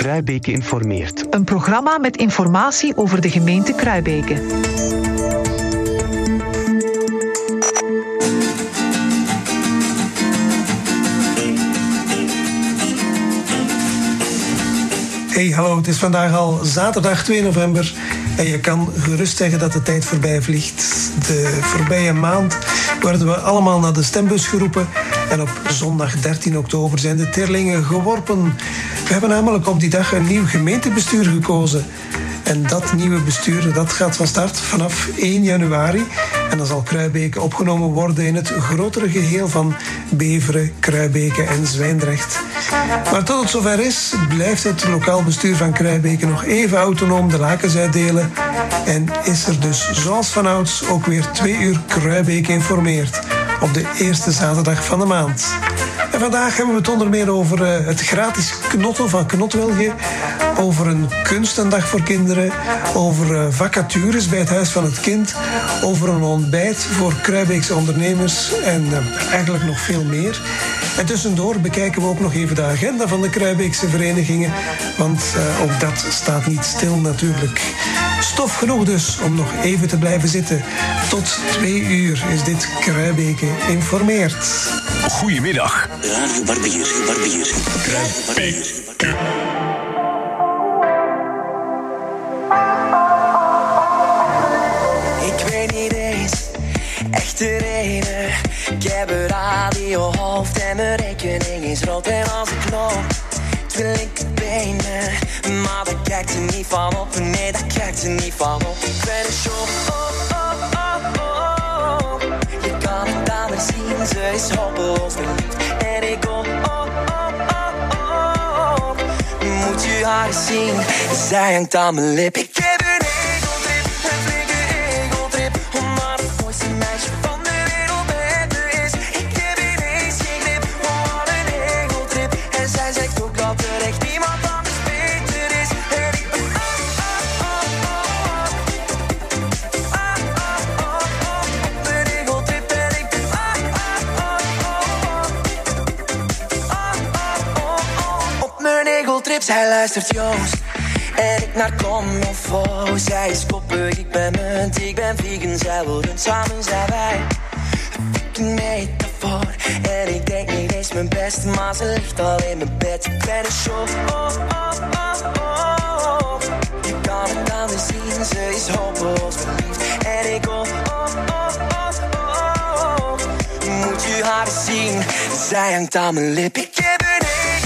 Kruibeke informeert. Een programma met informatie over de gemeente Kruibeke. Hey, hallo, het is vandaag al zaterdag 2 november en je kan gerust zeggen dat de tijd voorbij vliegt. De voorbije maand werden we allemaal naar de stembus geroepen en op zondag 13 oktober zijn de terlingen geworpen. We hebben namelijk op die dag een nieuw gemeentebestuur gekozen. En dat nieuwe bestuur dat gaat van start vanaf 1 januari. En dan zal Kruibeke opgenomen worden in het grotere geheel van Beveren, Kruibeke en Zwijndrecht. Maar tot het zover is, blijft het lokaal bestuur van Kruibeke nog even autonoom de lakens uitdelen. En is er dus zoals vanouds ook weer twee uur Kruibeke informeerd op de eerste zaterdag van de maand. Vandaag hebben we het onder meer over eh, het gratis knotten van Knotwilge, over een kunstendag voor kinderen, over eh, vacatures bij het Huis van het Kind, over een ontbijt voor Kruibeekse ondernemers en eh, eigenlijk nog veel meer. En tussendoor bekijken we ook nog even de agenda van de Kruibeekse verenigingen, want ook dat staat niet stil natuurlijk. Stof genoeg dus om nog even te blijven zitten. Tot twee uur is dit Kruibeke informeert. Goedemiddag. Radio Barbier, Barbier. Kruibeke. Ik weet niet eens echt de reden. Ik heb een radiohoofd en mijn rekening is rood. En als ik loop, twee linkerbenen. Maar daar kijkt er niet van op. Nee, daar kijkt er niet van op. Ik ben een show. Oh, oh, oh, oh. Je kan het haar zien, ze is hopeloos verliefd. En ik kom oh, oh, oh, oh, oh. Moet je haar zien, zij hangt aan mijn lip. Ik heb een zij luistert Joost. En ik naar Kom of Fo. Zij is koppig, ik ben munt, ik ben vegan, zij rund. Samen zijn wij een metafoor. En ik denk niet eens mijn best, maar ze ligt al in mijn bed. Ik ben een show. Oh, oh, oh, oh. Je kan het aan me zien, ze is hopeloos verliefd. En ik oh, oh, oh, oh, oh. Moet je haar zien, zij hangt aan mijn lip. Ik heb een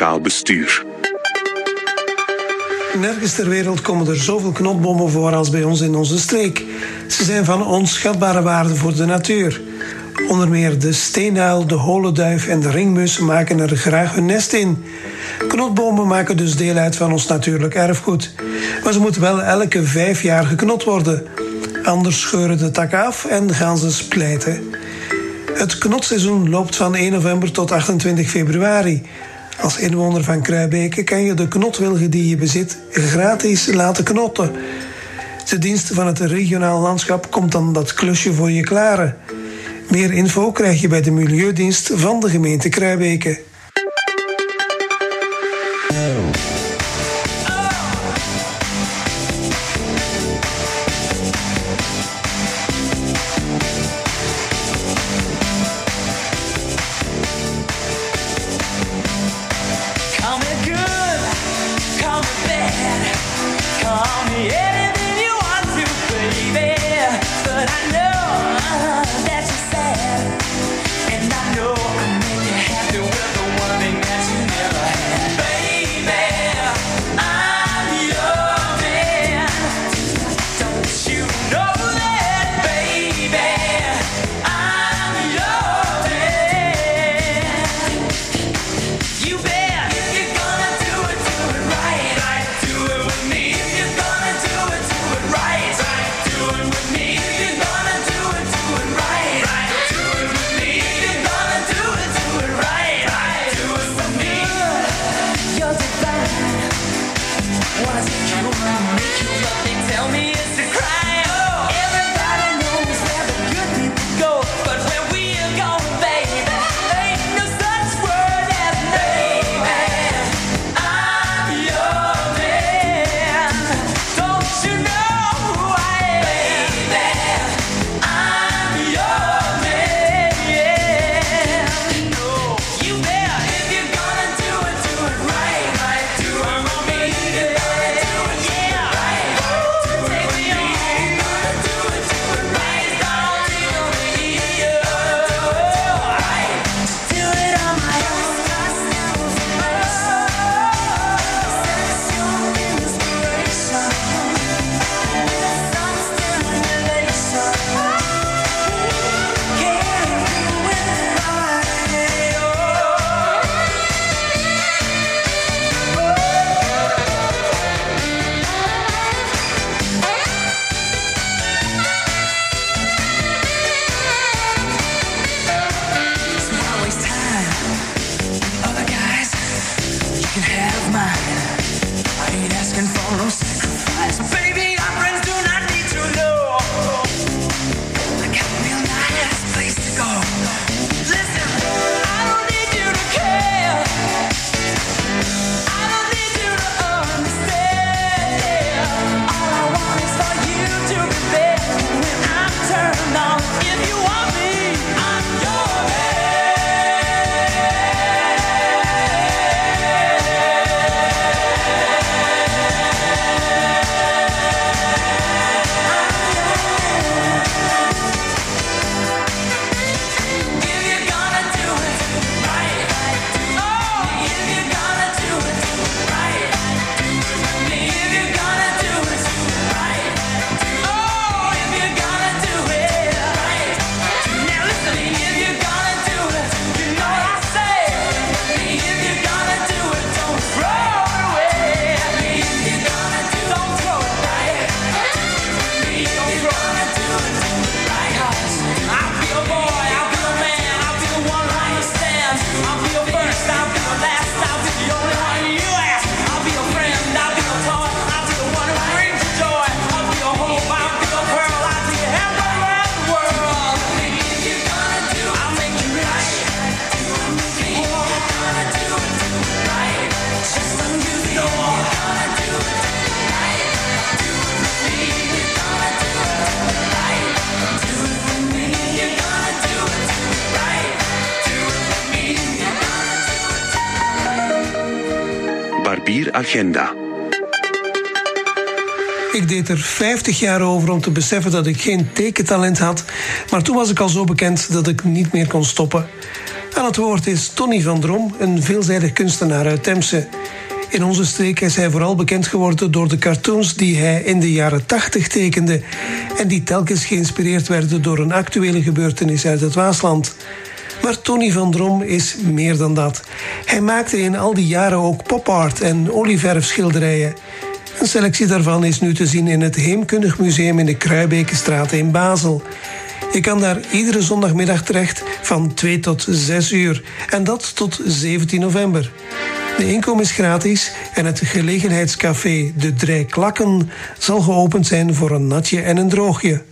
bestuur. Nergens ter wereld komen er zoveel knotbommen voor als bij ons in onze streek. Ze zijn van onschatbare waarde voor de natuur. Onder meer de steenuil, de holenduif en de ringmus maken er graag hun nest in. Knotbomen maken dus deel uit van ons natuurlijk erfgoed. Maar ze moeten wel elke vijf jaar geknot worden. Anders scheuren de takken af en gaan ze splijten. Het knotseizoen loopt van 1 november tot 28 februari. Als inwoner van Kruibeke kan je de knotwilgen die je bezit gratis laten knotten. De dienst van het regionaal landschap komt dan dat klusje voor je klaren. Meer info krijg je bij de Milieudienst van de gemeente Kruibeke. Er 50 jaar over om te beseffen dat ik geen tekentalent had, maar toen was ik al zo bekend dat ik niet meer kon stoppen. Aan het woord is Tony van Drom, een veelzijdig kunstenaar uit Temse. In onze streek is hij vooral bekend geworden door de cartoons die hij in de jaren 80 tekende en die telkens geïnspireerd werden door een actuele gebeurtenis uit het Waasland. Maar Tony van Drom is meer dan dat. Hij maakte in al die jaren ook popart en olieverfschilderijen. Een selectie daarvan is nu te zien in het Heemkundig Museum in de Kruibekenstraat in Basel. Je kan daar iedere zondagmiddag terecht van 2 tot 6 uur. En dat tot 17 november. De inkom is gratis en het gelegenheidscafé De Drei Klakken zal geopend zijn voor een natje en een droogje.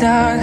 dark.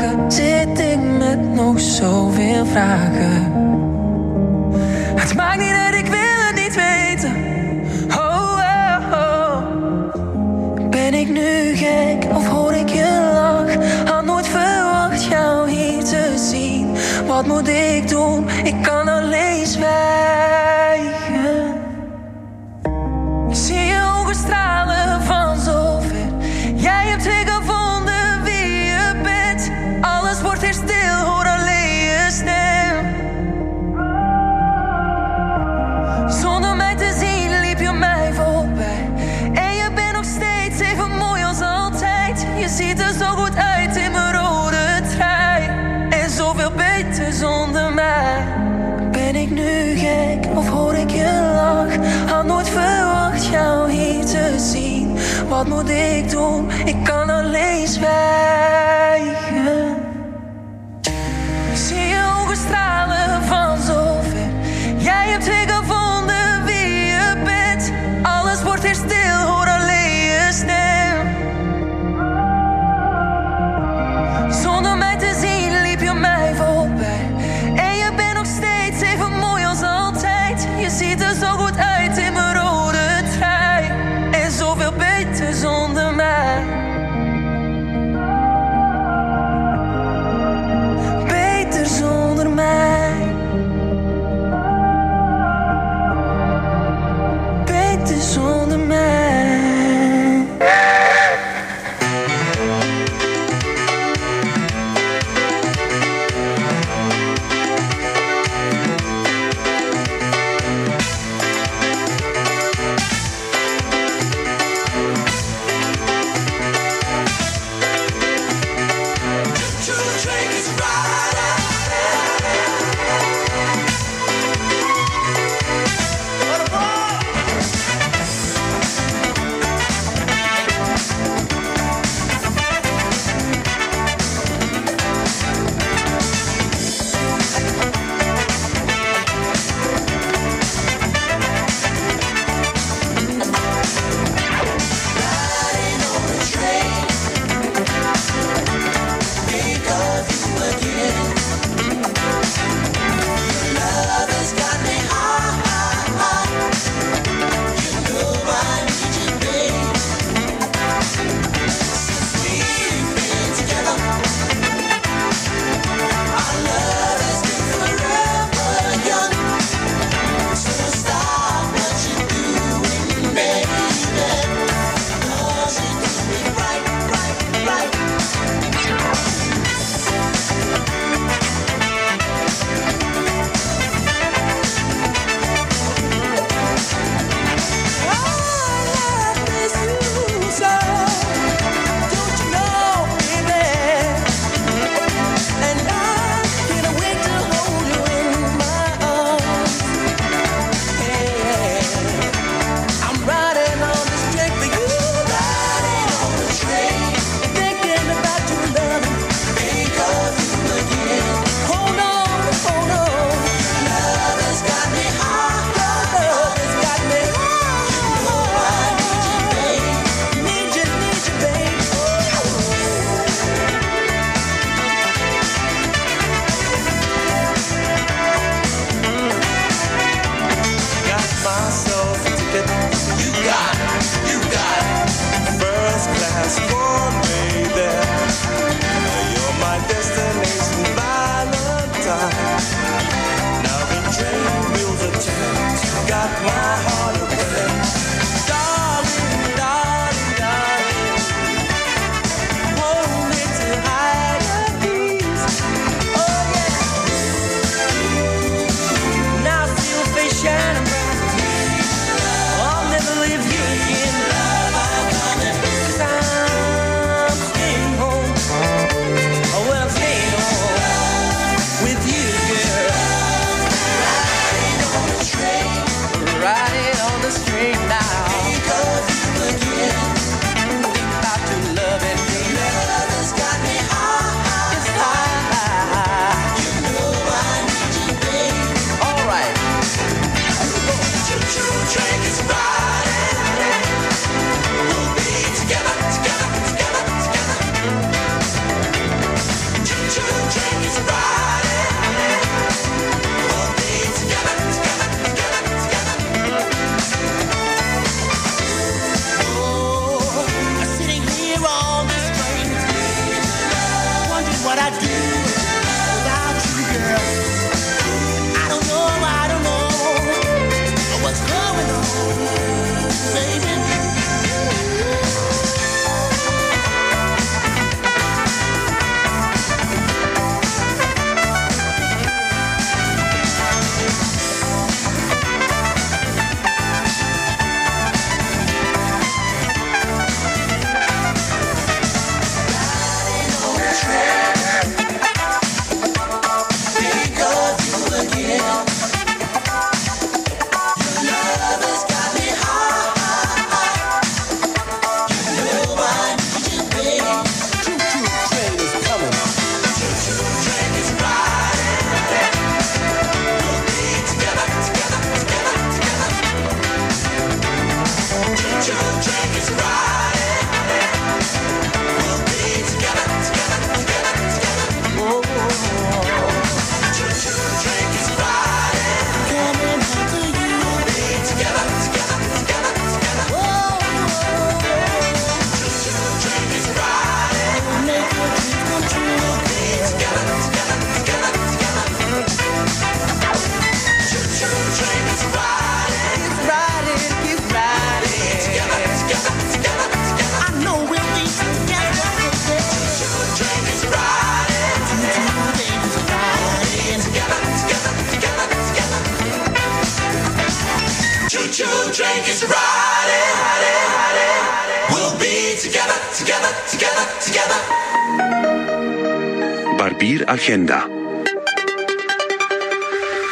Barbier Agenda.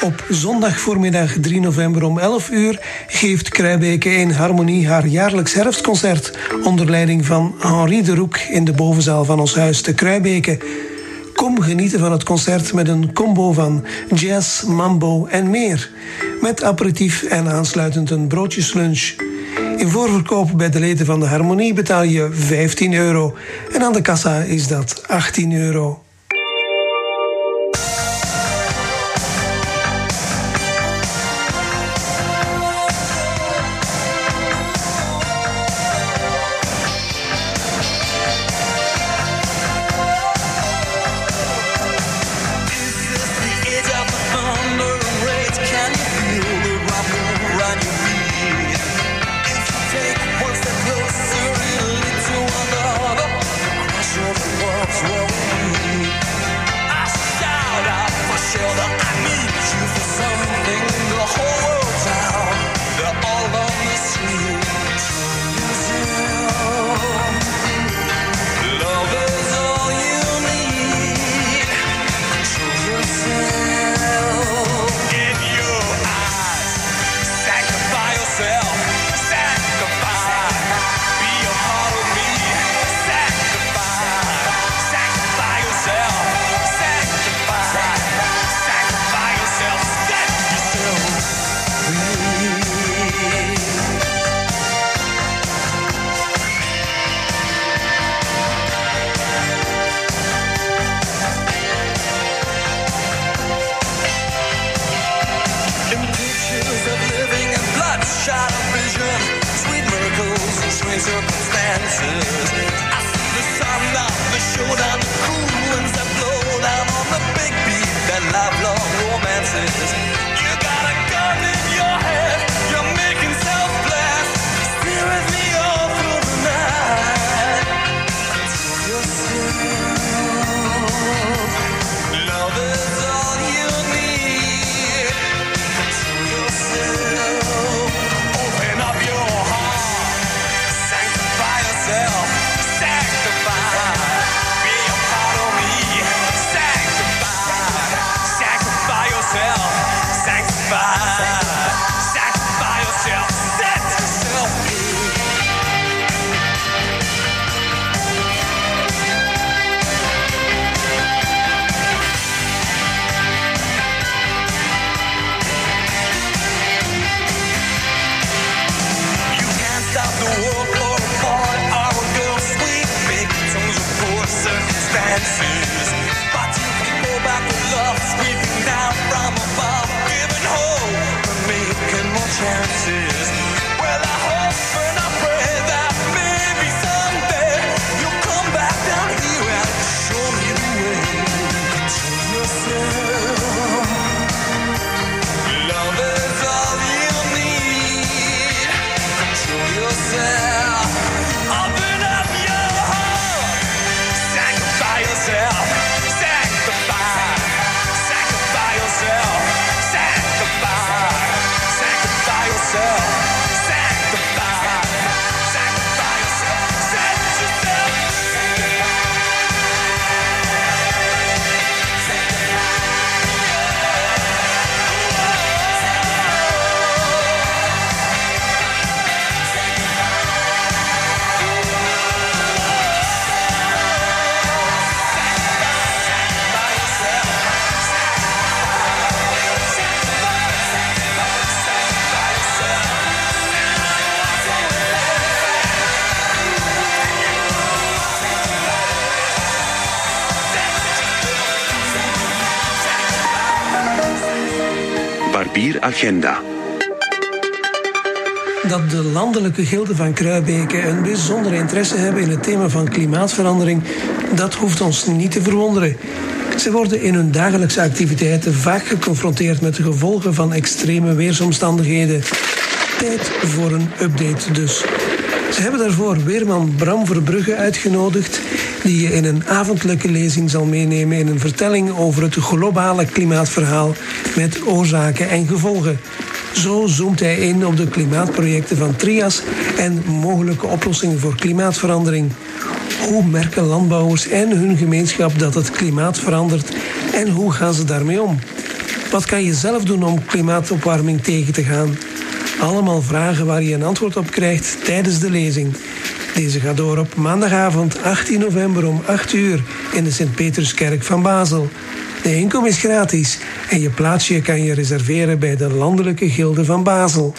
Op zondag voormiddag 3 november om 11 uur geeft Kruibeke in Harmonie haar jaarlijks herfstconcert onder leiding van Henri de Roek in de bovenzaal van ons huis te Kruibeke. Kom genieten van het concert met een combo van jazz, mambo en meer. Met aperitief en aansluitend een broodjeslunch. In voorverkoop bij de leden van de Harmonie betaal je 15 euro en aan de kassa is dat 18 euro. Agenda. Dat de landelijke gilden van Kruibeke een bijzondere interesse hebben in het thema van klimaatverandering, dat hoeft ons niet te verwonderen. Ze worden in hun dagelijkse activiteiten vaak geconfronteerd met de gevolgen van extreme weersomstandigheden. Tijd voor een update dus. Ze hebben daarvoor weerman Bram Verbrugge uitgenodigd, die je in een avondelijke lezing zal meenemen in een vertelling over het globale klimaatverhaal met oorzaken en gevolgen. Zo zoomt hij in op de klimaatprojecten van Trias en mogelijke oplossingen voor klimaatverandering. Hoe merken landbouwers en hun gemeenschap dat het klimaat verandert en hoe gaan ze daarmee om? Wat kan je zelf doen om klimaatopwarming tegen te gaan? Allemaal vragen waar je een antwoord op krijgt tijdens de lezing. Deze gaat door op maandagavond 18 november om 8 uur in de Sint-Peterskerk van Basel. De inkom is gratis en je plaatsje kan je reserveren bij de Landelijke Gilde van Basel.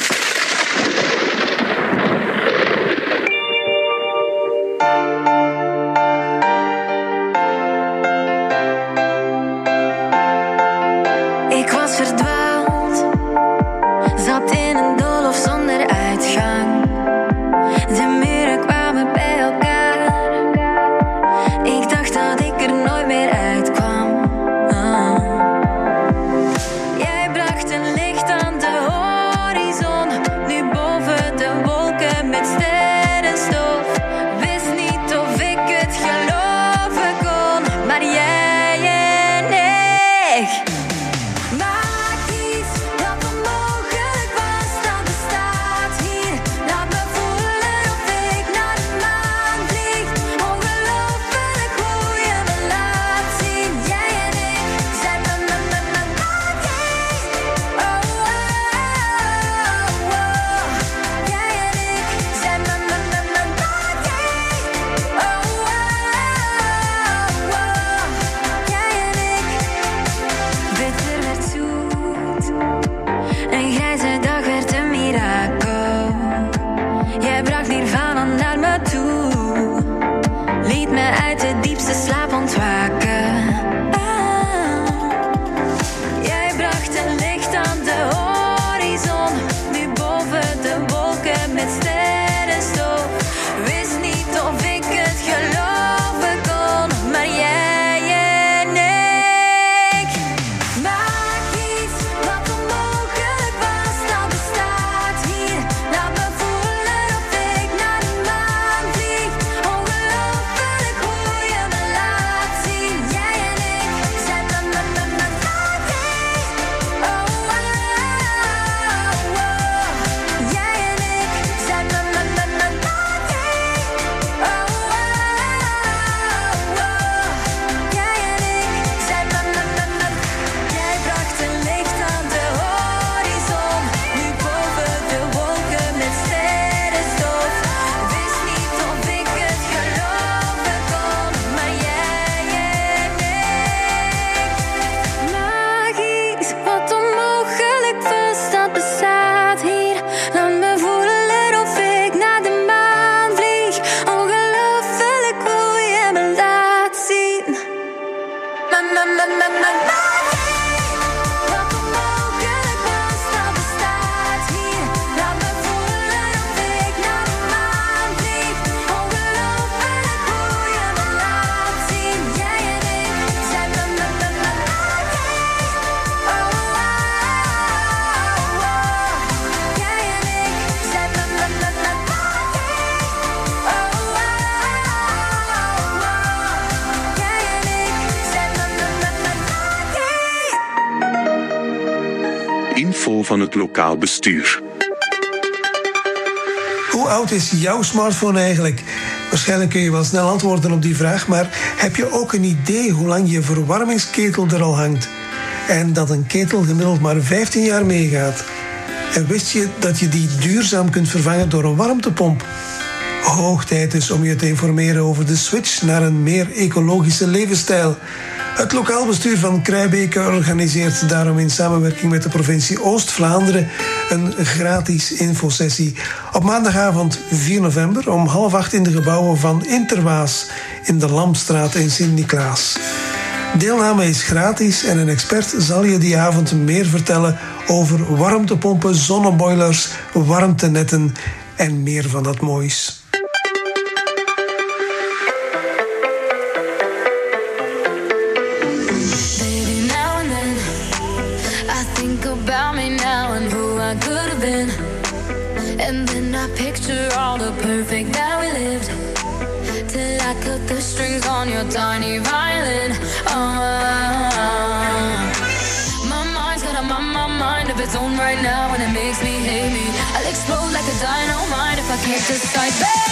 Lokaal bestuur. Hoe oud is jouw smartphone eigenlijk? Waarschijnlijk kun je wel snel antwoorden op die vraag, maar heb je ook een idee hoe lang je verwarmingsketel er al hangt? En dat een ketel gemiddeld maar 15 jaar meegaat. En wist je dat je die duurzaam kunt vervangen door een warmtepomp? Hoog tijd is om je te informeren over de switch naar een meer ecologische levensstijl. Het lokaal bestuur van Kruibeke organiseert daarom in samenwerking met de provincie Oost-Vlaanderen een gratis infosessie op maandagavond 4 november om half acht in de gebouwen van Interwaas in de Lamstraat in Sint-Niklaas. Deelname is gratis en een expert zal je die avond meer vertellen over warmtepompen, zonneboilers, warmtenetten en meer van dat moois. Perfect that we lived till I cut the strings on your tiny violin. Oh, my mind's got a my, my mind of its own right now, and it makes me hate me. I'll explode like a dynamite if I can't decide, baby.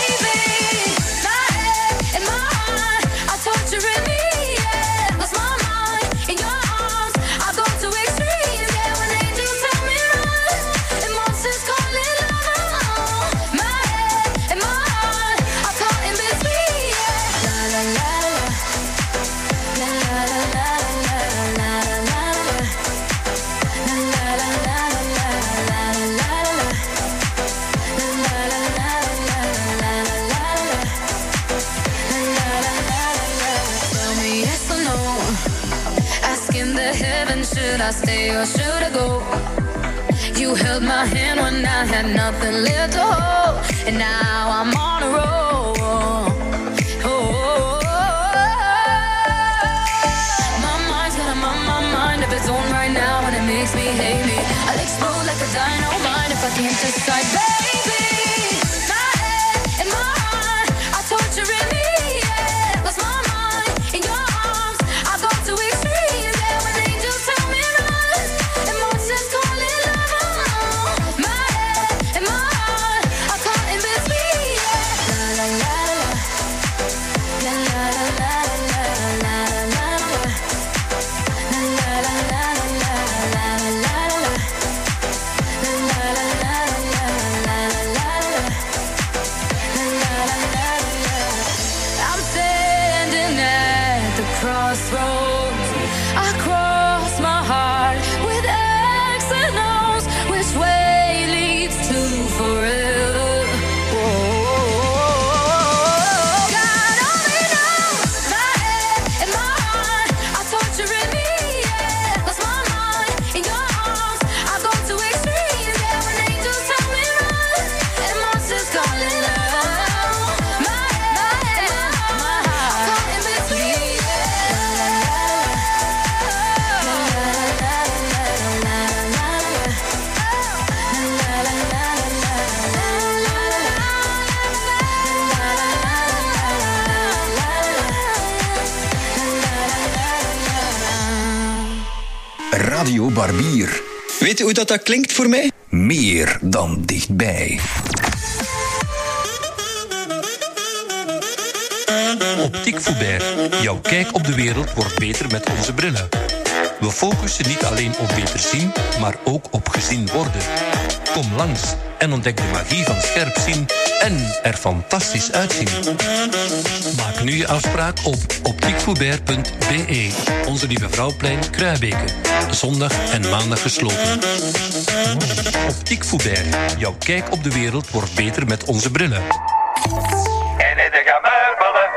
My hand when I had nothing left to hold, and now I'm on a roll. Oh, my mind's got a mind of its own right now, and it makes me hate me. I'll explode like a dynamite if I can't decide, baby. Weet hoe dat, dat klinkt voor mij? Meer dan dichtbij. Optiek Foubert. Jouw kijk op de wereld wordt beter met onze brillen. We focussen niet alleen op beter zien, maar ook op gezien worden. Kom langs en ontdek de magie van scherp zien en er fantastisch uitzien. Maak nu je afspraak op optiekfoubert.be. Onze Lieve Vrouwplein Kruibeke. Zondag en maandag gesloten. Optiek Foubert. Jouw kijk op de wereld wordt beter met onze brillen. En in de gemeubelen,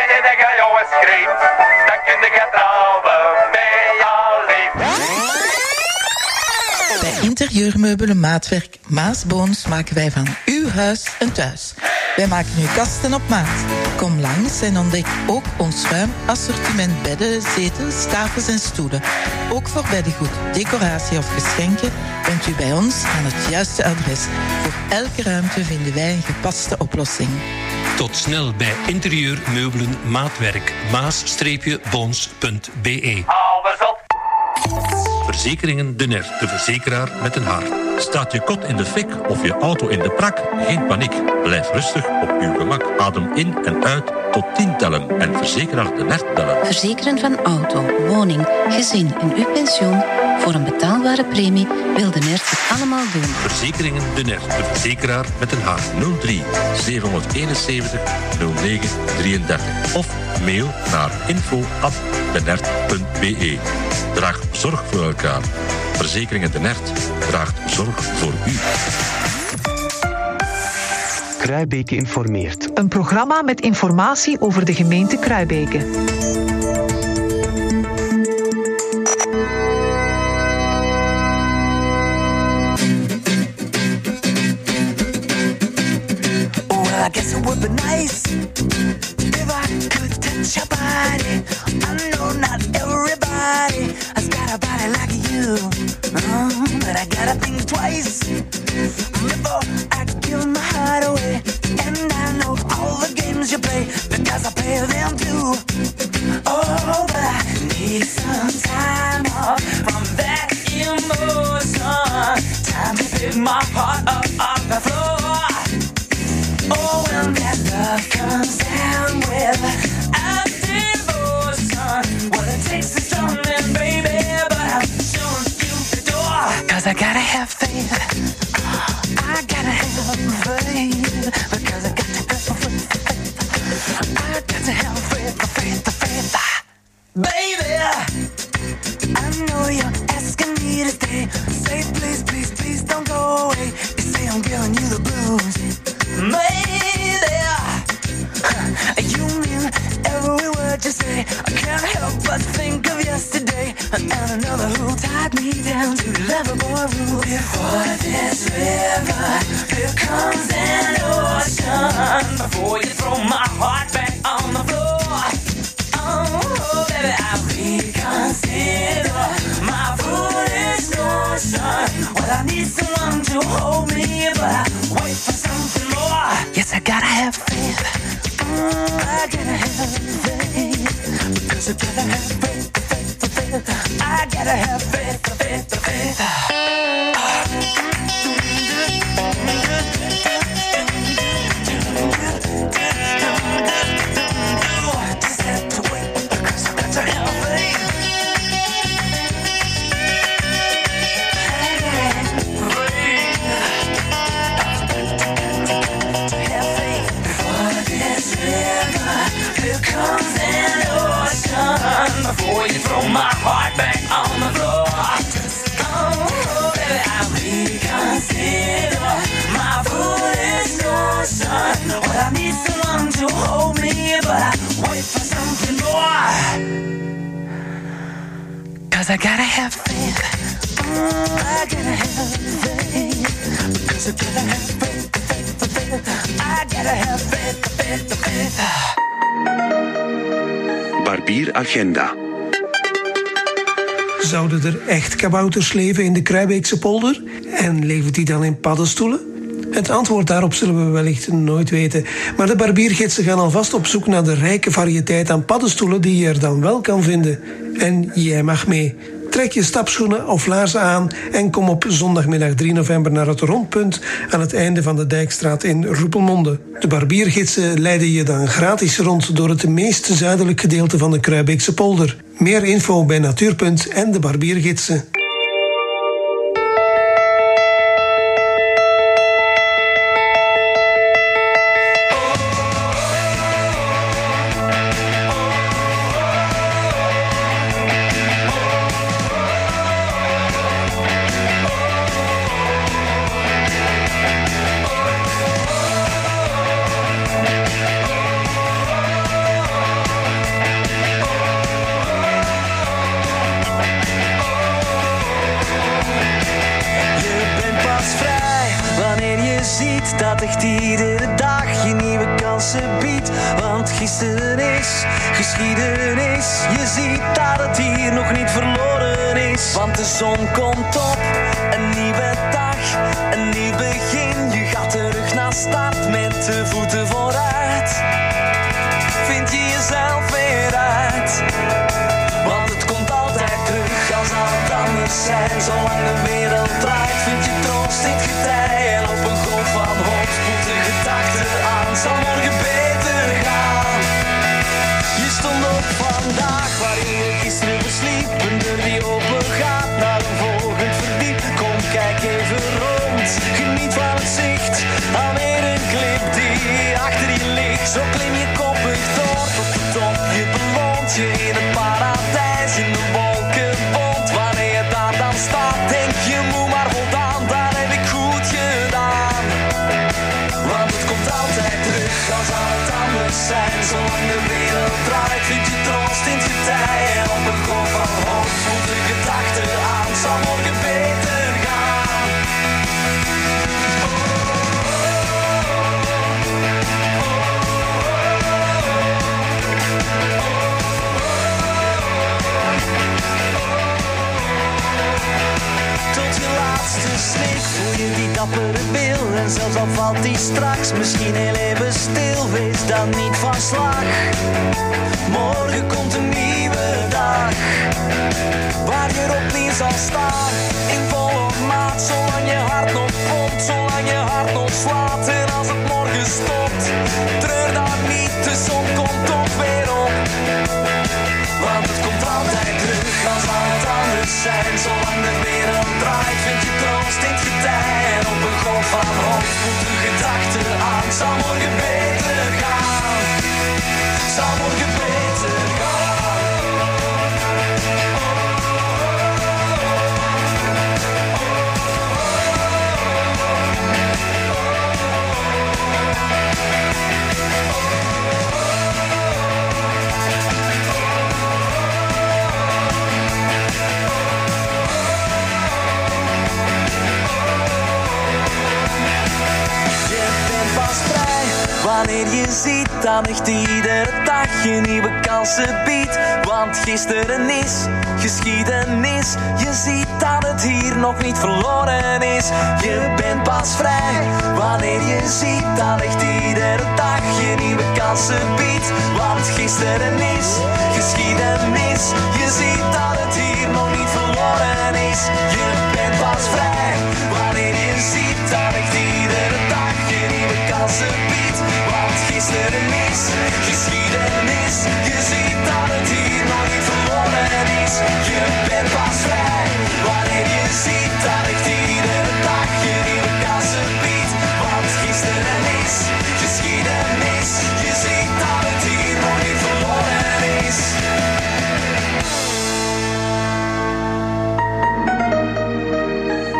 en in de gejongens schreef, dan kun je trouwen met alleen. Bij interieurmeubelen maatwerk Maas Boons maken wij van uw huis een thuis. Wij maken uw kasten op maat. Kom langs en ontdek ook ons ruim assortiment bedden, zetels, tafels en stoelen. Ook voor beddengoed, decoratie of geschenken bent u bij ons aan het juiste adres. Voor elke ruimte vinden wij een gepaste oplossing. Tot snel bij interieur, meubelen, maatwerk. Op. Verzekeringen De Ner, de verzekeraar met een hart. Staat je kot in de fik of je auto in de prak? Geen paniek. Blijf rustig op uw gemak. Adem in en uit tot 10 tellen. En verzekeraar de net bellen. Verzekeren van auto, woning, gezin en uw pensioen voor een betaalbare premie wil de NERT het allemaal doen. Verzekeringen De Ner, de verzekeraar met een hart. 03 771 09 33. Of mail naar info.denert.be. Draag zorg voor elkaar. Verzekeringen de Nert draagt zorg voor u. Kruibeke informeert. Een programma met informatie over de gemeente Kruibeke. Leven in de Kruibeekse polder? En leven die dan in paddenstoelen? Het antwoord daarop zullen we wellicht nooit weten. Maar de barbiergidsen gaan alvast op zoek naar de rijke variëteit aan paddenstoelen die je er dan wel kan vinden. En jij mag mee. Trek je stapschoenen of laarzen aan en kom op zondagmiddag 3 november naar het rondpunt aan het einde van de Dijkstraat in Roepelmonde. De barbiergidsen leiden je dan gratis rond door het meest zuidelijk gedeelte van de Kruibeekse polder. Meer info bij Natuurpunt en de barbiergidsen. Je ziet dat het hier nog niet verloren is. Want de zon komt op, een nieuwe dag, een nieuw begin. Je gaat terug naar start met de voeten vooruit. Vind je jezelf weer uit? Want het komt altijd terug als het anders zijn. Zolang de wereld draait, vind je troost in getij. between dappere bil En zelfs al valt die straks misschien heel even stil. Wees dan niet van slag. Morgen komt een nieuwe dag. Waar je opnieuw zal staan. In volle maat, zolang je hart nog pompt, zolang je hart nog slaat. En als het morgen stopt, treur dan niet, de zon komt toch weer op. Want het komt altijd terug, dan zal het anders zijn. Zolang de wereld draait, vind je troost in getij. En op een golf van hoop voelt de gedachte aan, zal morgen beter gaan. Zal morgen beter gaan. Wanneer je ziet dat echt iedere dag je nieuwe kansen biedt. Want gisteren is geschiedenis. Je ziet dat het hier nog niet verloren is. Je bent pas vrij wanneer je ziet dat echt iedere dag je nieuwe kansen biedt. Want gisteren is geschiedenis. Je ziet dat het hier nog niet verloren is. Je bent pas vrij wanneer je ziet dat echt nieuwe kansen biedt. Want gisteren is geschiedenis. Je ziet dat het hier nog niet verloren is. Je bent pas vrij wanneer je ziet dat echt iedere dag je nieuwe kansen biedt. Want gisteren is geschiedenis. Je ziet dat het hier nog niet verloren is.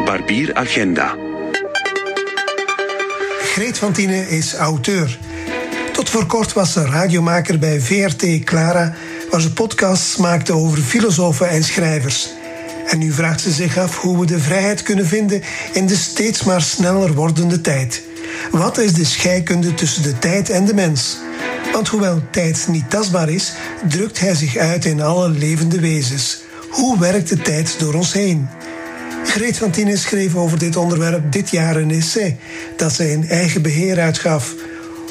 Barbier Agenda. Greet van Tienen is auteur. Tot voor kort was ze radiomaker bij VRT Clara, waar ze podcasts maakte over filosofen en schrijvers. En nu vraagt ze zich af hoe we de vrijheid kunnen vinden in de steeds maar sneller wordende tijd. Wat is de scheikunde tussen de tijd en de mens? Want hoewel tijd niet tastbaar is, drukt hij zich uit in alle levende wezens. Hoe werkt de tijd door ons heen? Greet van Tienen schreef over dit onderwerp dit jaar een essay dat zij in eigen beheer uitgaf.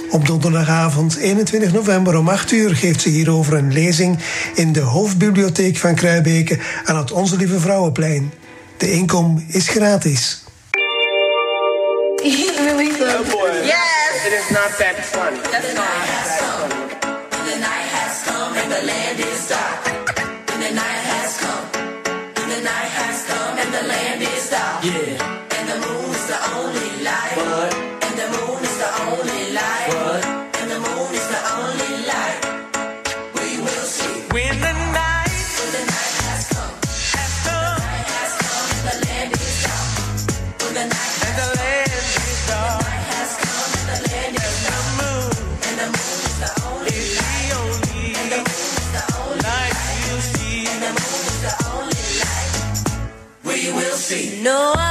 Op donderdagavond 21 november om 8 uur geeft ze hierover een lezing in de hoofdbibliotheek van Kruibeke aan het Onze Lieve Vrouwenplein. De inkom is gratis. really good. Oh boy. Yes. It is not that funny. That's not. The night has come and the land is dark. Yeah. know I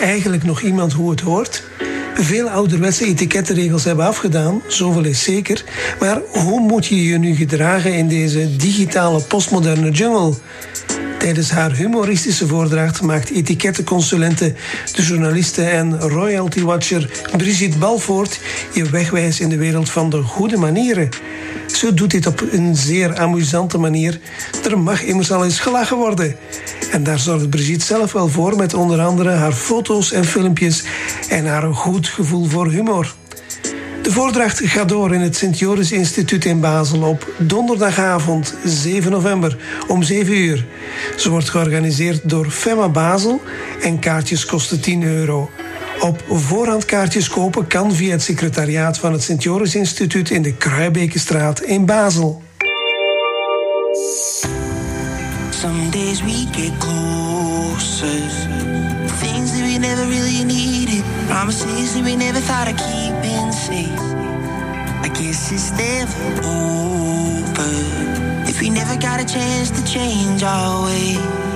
eigenlijk nog iemand hoe het hoort? Veel ouderwetse etikettenregels hebben afgedaan, zoveel is zeker. Maar hoe moet je je nu gedragen in deze digitale postmoderne jungle? Tijdens haar humoristische voordracht maakt etikettenconsulente, de journaliste en royalty watcher Brigitte Balvoort je wegwijs in de wereld van de goede manieren. Ze doet dit op een zeer amusante manier. Er mag immers al eens gelachen worden. En daar zorgt Brigitte zelf wel voor met onder andere haar foto's en filmpjes en haar goed gevoel voor humor. De voordracht gaat door in het Sint-Joris Instituut in Basel op donderdagavond 7 november om 7 uur. Ze wordt georganiseerd door FEMA Basel en kaartjes kosten 10 euro. Op voorhand kaartjes kopen kan via het secretariaat van het Sint-Joris Instituut in de Kruibekenstraat in Basel. Days we get closer. Things that we never really needed. Promises that we never thought of keeping safe. I guess it's never over. If we never got a chance to change our way.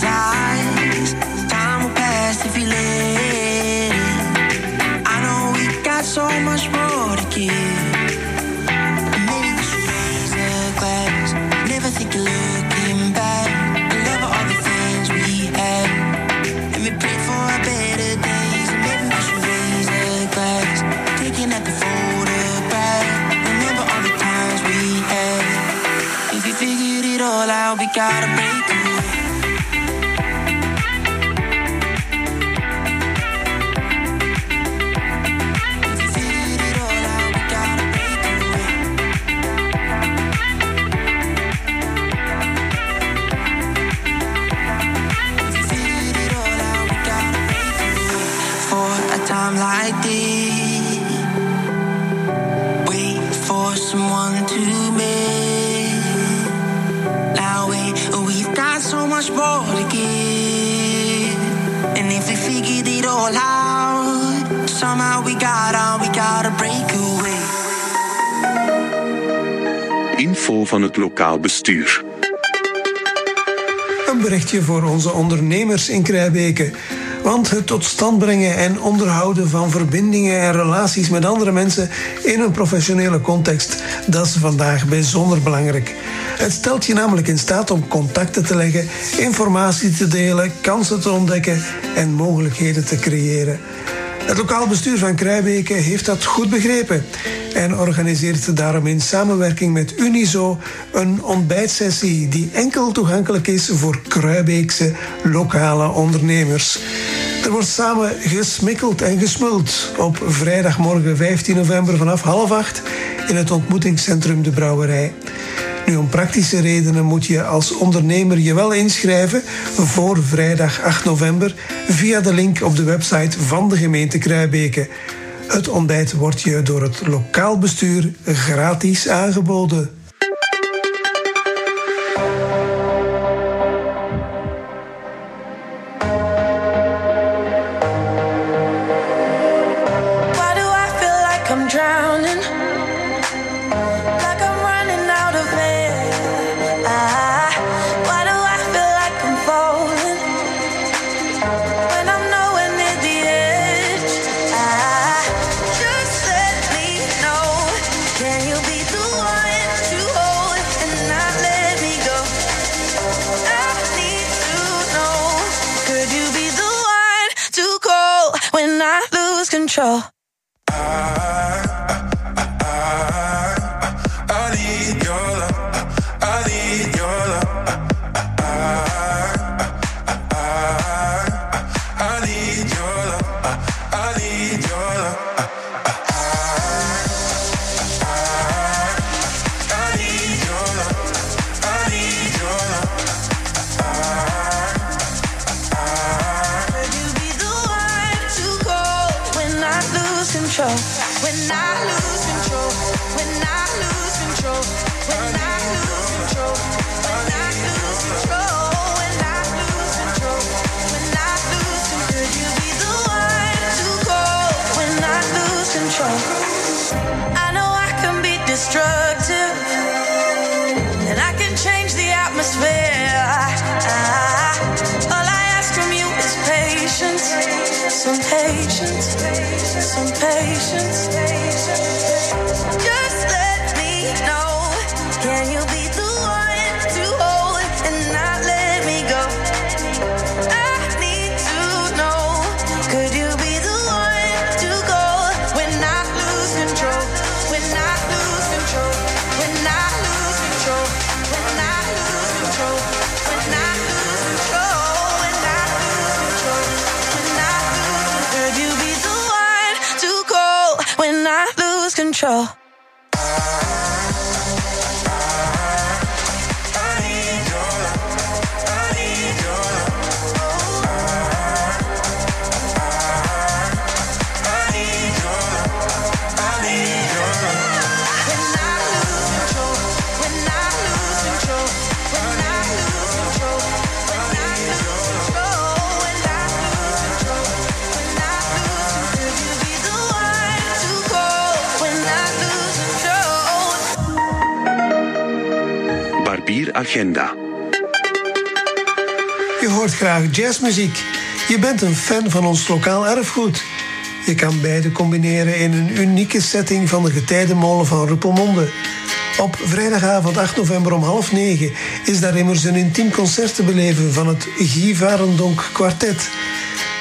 Time will pass if let. I know we got so much more to give. Maybe we should raise a glass. Never back. All the things we had. And we pray for better days. Maybe we should raise a glass. Taking the. Remember all the times we had. If figured it all out, we gotta break Info van het lokaal bestuur. Een berichtje voor onze ondernemers in Krijbeke. Want het tot stand brengen en onderhouden van verbindingen en relaties met andere mensen in een professionele context, dat is vandaag bijzonder belangrijk. Het stelt je namelijk in staat om contacten te leggen, informatie te delen, kansen te ontdekken en mogelijkheden te creëren. Het lokaal bestuur van Kruibeke heeft dat goed begrepen en organiseert daarom in samenwerking met Unizo een ontbijtsessie die enkel toegankelijk is voor Kruibeekse lokale ondernemers. Er wordt samen gesmikkeld en gesmuld op vrijdagmorgen 15 november vanaf half acht in het ontmoetingscentrum De Brouwerij. Nu, om praktische redenen moet je als ondernemer je wel inschrijven voor vrijdag 8 november via de link op de website van de gemeente Kruibeke. Het ontbijt wordt je door het lokaal bestuur gratis aangeboden. Control? control. Je hoort graag jazzmuziek. Je bent een fan van ons lokaal erfgoed. Je kan beide combineren in een unieke setting van de getijdenmolen van Ruppelmonde. Op vrijdagavond 8 november om half negen is daar immers een intiem concert te beleven van het Guy Varendonk Quartet.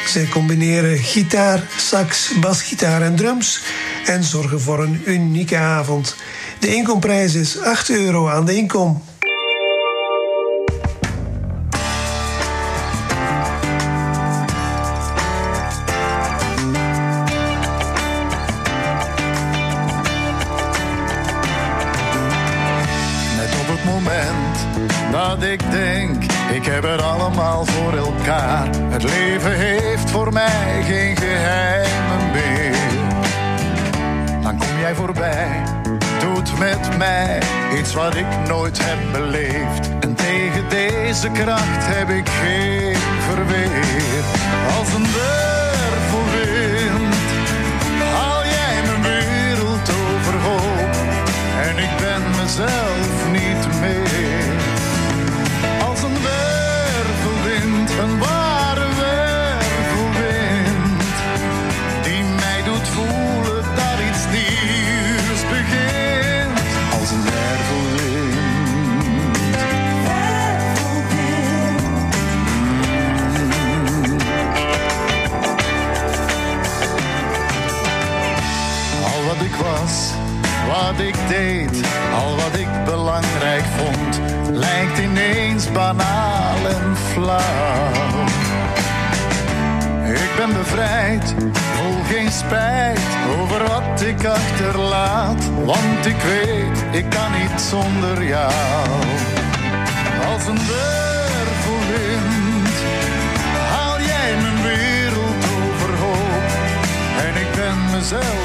Zij combineren gitaar, sax, basgitaar en drums en zorgen voor een unieke avond. De inkomprijs is 8 euro aan de inkom. deze kracht heb ik geen. banaal en flauw. Ik ben bevrijd, voel geen spijt over wat ik achterlaat. Want ik weet, ik kan niet zonder jou. Als een wervelwind haal jij mijn wereld overhoop. En ik ben mezelf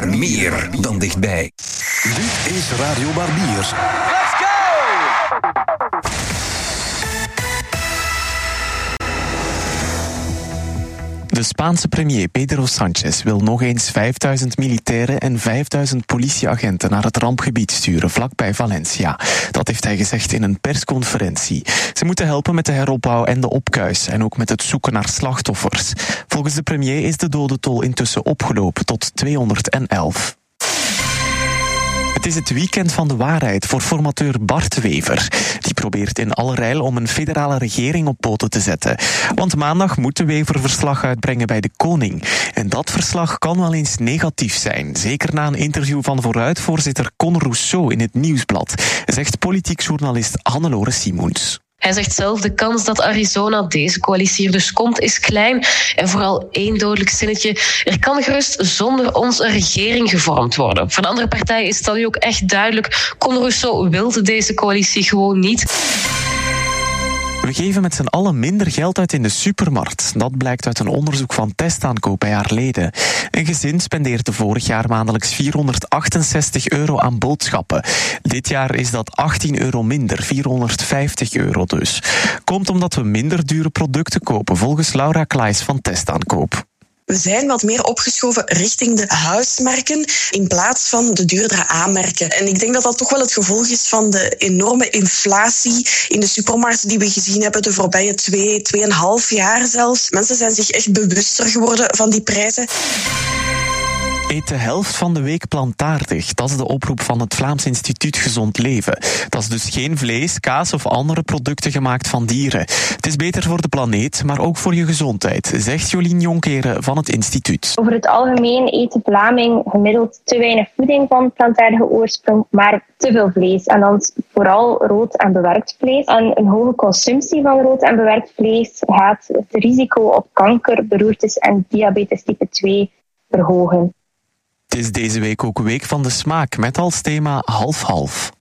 Barbier. Meer dan dichtbij. Spaanse premier Pedro Sanchez wil nog eens 5000 militairen en 5000 politieagenten naar het rampgebied sturen vlakbij Valencia. Dat heeft hij gezegd in een persconferentie. Ze moeten helpen met de heropbouw en de opkuis en ook met het zoeken naar slachtoffers. Volgens de premier is de dodentol intussen opgelopen tot 211. Het is het weekend van de waarheid voor formateur Bart Wever. Die probeert in alle om een federale regering op poten te zetten. Want maandag moet de Wever verslag uitbrengen bij de koning. En dat verslag kan wel eens negatief zijn. Zeker na een interview van vooruitvoorzitter Con Rousseau in het Nieuwsblad. Zegt politiek journalist Hannelore Simoens. Hij zegt zelf, de kans dat Arizona deze coalitie er dus komt is klein. En vooral één dodelijk zinnetje. Er kan gerust zonder ons een regering gevormd worden. De andere partijen is dat nu ook echt duidelijk. Con Rousseau wilde deze coalitie gewoon niet. We geven met z'n allen minder geld uit in de supermarkt. Dat blijkt uit een onderzoek van testaankoop bij haar leden. Een gezin spendeerde vorig jaar maandelijks 468 euro aan boodschappen. Dit jaar is dat 18 euro minder, 450 euro dus. Komt omdat we minder dure producten kopen, volgens Laura Klaes van Testaankoop. We zijn wat meer opgeschoven richting de huismerken in plaats van de duurdere aanmerken. En ik denk dat dat toch wel het gevolg is van de enorme inflatie in de supermarkten die we gezien hebben de voorbije twee, tweeënhalf jaar zelfs. Mensen zijn zich echt bewuster geworden van die prijzen. Eet de helft van de week plantaardig. Dat is de oproep van het Vlaams Instituut Gezond Leven. Dat is dus geen vlees, kaas of andere producten gemaakt van dieren. Het is beter voor de planeet, maar ook voor je gezondheid, zegt Jolien Jonkeren van het instituut. Over het algemeen eet de Vlaming gemiddeld te weinig voeding van plantaardige oorsprong, maar te veel vlees. En dan vooral rood en bewerkt vlees. En een hoge consumptie van rood en bewerkt vlees gaat het risico op kanker, beroertes en diabetes type 2 verhogen. Is deze week ook Week van de Smaak met als thema half-half.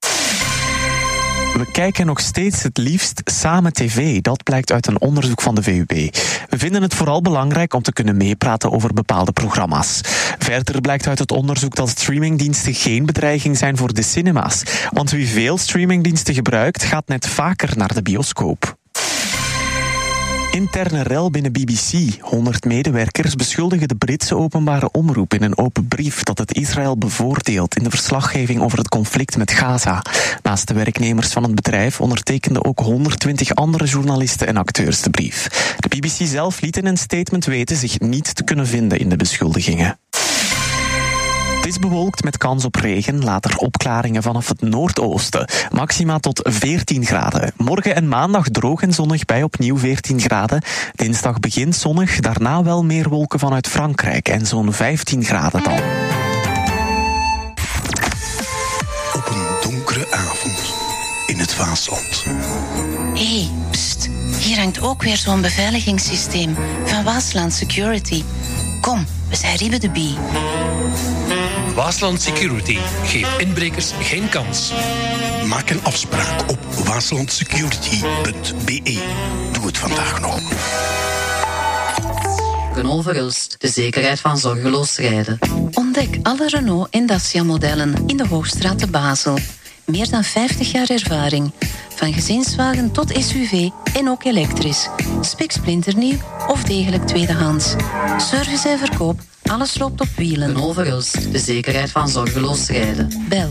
We kijken nog steeds het liefst samen tv. Dat blijkt uit een onderzoek van de VUB. We vinden het vooral belangrijk om te kunnen meepraten over bepaalde programma's. Verder blijkt uit het onderzoek dat streamingdiensten geen bedreiging zijn voor de cinema's. Want wie veel streamingdiensten gebruikt, gaat net vaker naar de bioscoop. Interne rel binnen BBC. 100 medewerkers beschuldigen de Britse openbare omroep in een open brief dat het Israël bevoordeelt in de verslaggeving over het conflict met Gaza. Naast de werknemers van het bedrijf ondertekenden ook 120 andere journalisten en acteurs de brief. De BBC zelf liet in een statement weten zich niet te kunnen vinden in de beschuldigingen. Het is bewolkt met kans op regen, later opklaringen vanaf het noordoosten. Maxima tot 14 graden. Morgen en maandag droog en zonnig bij opnieuw 14 graden. Dinsdag begint zonnig, daarna wel meer wolken vanuit Frankrijk en zo'n 15 graden dan. Op een donkere avond in het Waasland. Hé, hey, pst. Hier hangt ook weer zo'n beveiligingssysteem van Waasland Security. Kom, we zijn Ribbe de Bie. Waasland Security geeft inbrekers geen kans. Maak een afspraak op waaslandsecurity.be. Doe het vandaag nog. Renault Verhulst, de zekerheid van zorgeloos rijden. Ontdek alle Renault en Dacia modellen in de Hoogstraat te Basel. Meer dan 50 jaar ervaring. Van gezinswagen tot SUV en ook elektrisch. Spiksplinternieuw of degelijk tweedehands. Service en verkoop, alles loopt op wielen. Renault Verhulst, de zekerheid van zorgeloos rijden. Bel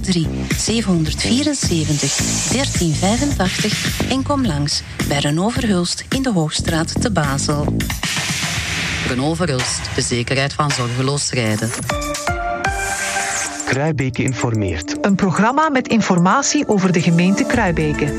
03 774 1385 en kom langs bij Renault Verhulst in de Hoogstraat te Basel. Renault Verhulst, de zekerheid van zorgeloos rijden. Kruibeke informeert. Een programma met informatie over de gemeente Kruibeke.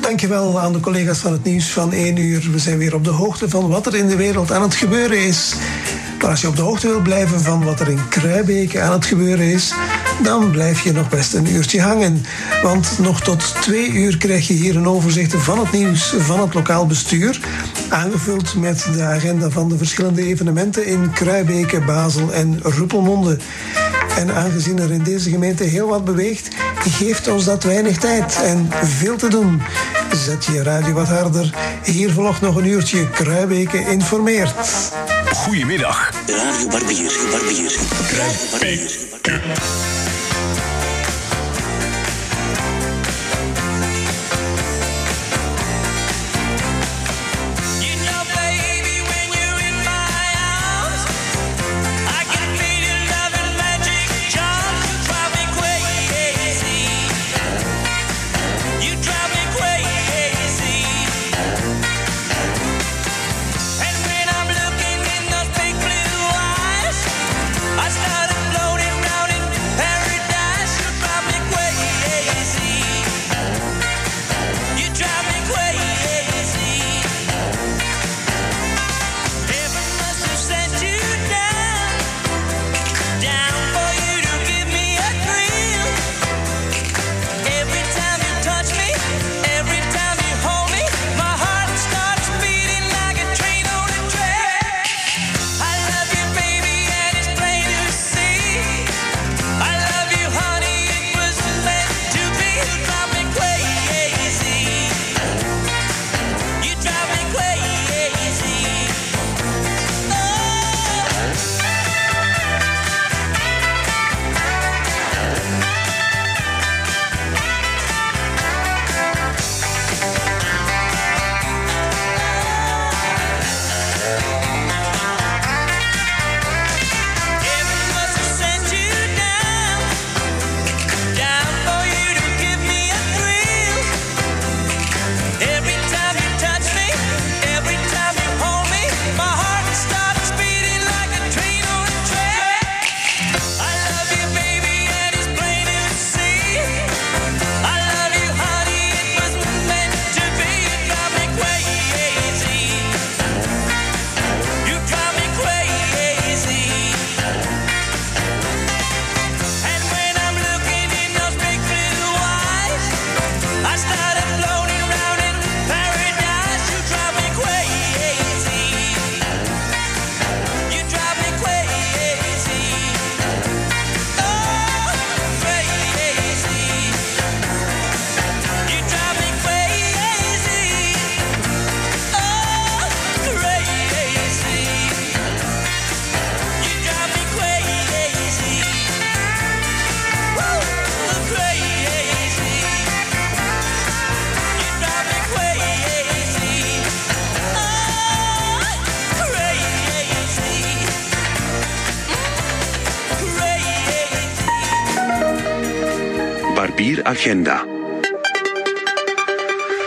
Dankjewel aan de collega's van het nieuws van 1 uur. We zijn weer op de hoogte van wat er in de wereld aan het gebeuren is. Maar als je op de hoogte wil blijven van wat er in Kruibeke aan het gebeuren is, dan blijf je nog best een uurtje hangen. Want nog tot twee uur krijg je hier een overzicht van het nieuws van het lokaal bestuur. Aangevuld met de agenda van de verschillende evenementen in Kruibeke, Basel en Ruppelmonde. En aangezien er in deze gemeente heel wat beweegt, geeft ons dat weinig tijd en veel te doen. Zet je radio wat harder. Hier volgt nog een uurtje Kruibeke informeert. Goedemiddag. Radio Barbier, Barbier. Kruibeke.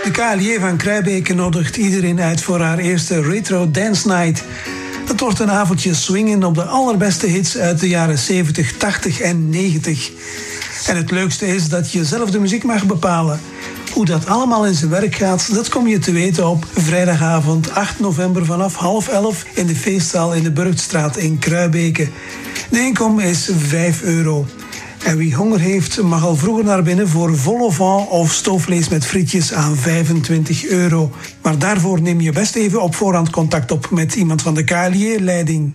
De KLJ van Kruibeke nodigt iedereen uit voor haar eerste Retro Dance Night. Dat wordt een avondje swingen op de allerbeste hits uit de jaren 70, 80 en 90. En het leukste is dat je zelf de muziek mag bepalen. Hoe dat allemaal in zijn werk gaat, dat kom je te weten op vrijdagavond 8 november vanaf half elf in de feestzaal in de Burgstraat in Kruibeke. De inkom is 5 euro. En wie honger heeft, mag al vroeger naar binnen voor vol of stoofvlees met frietjes aan 25 euro. Maar daarvoor neem je best even op voorhand contact op met iemand van de KLJ-leiding.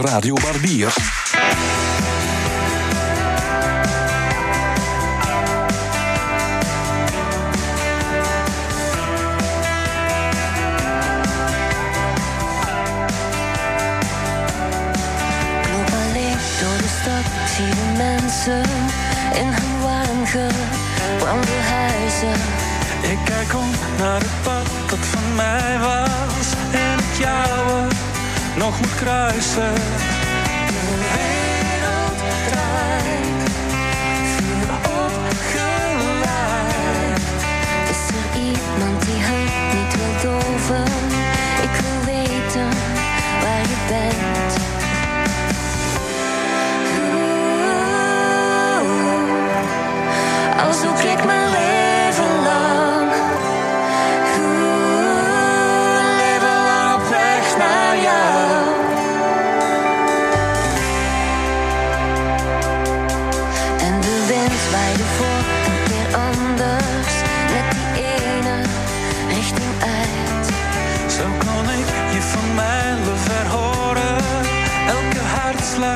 Radio Barbier.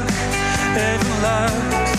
Even luid.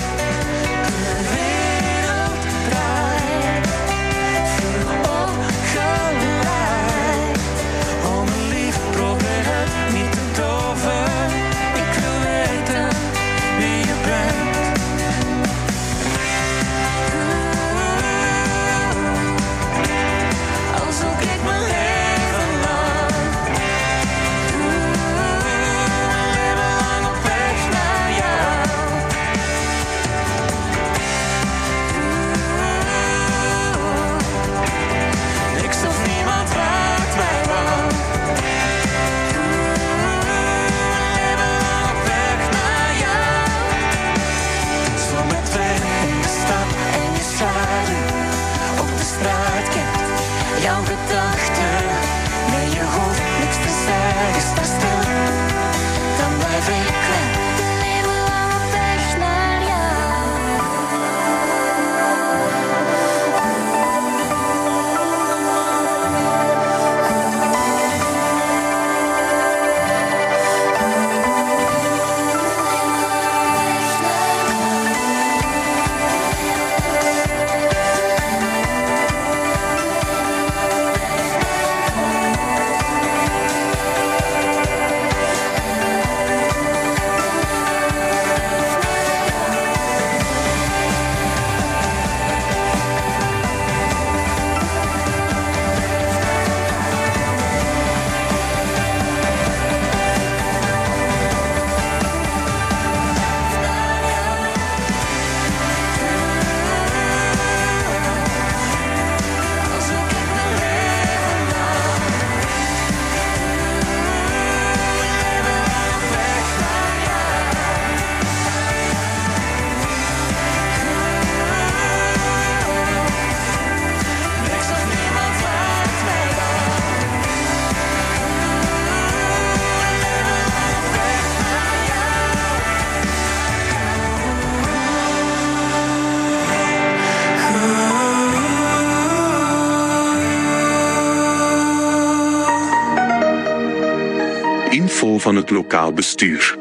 Het lokaal bestuur.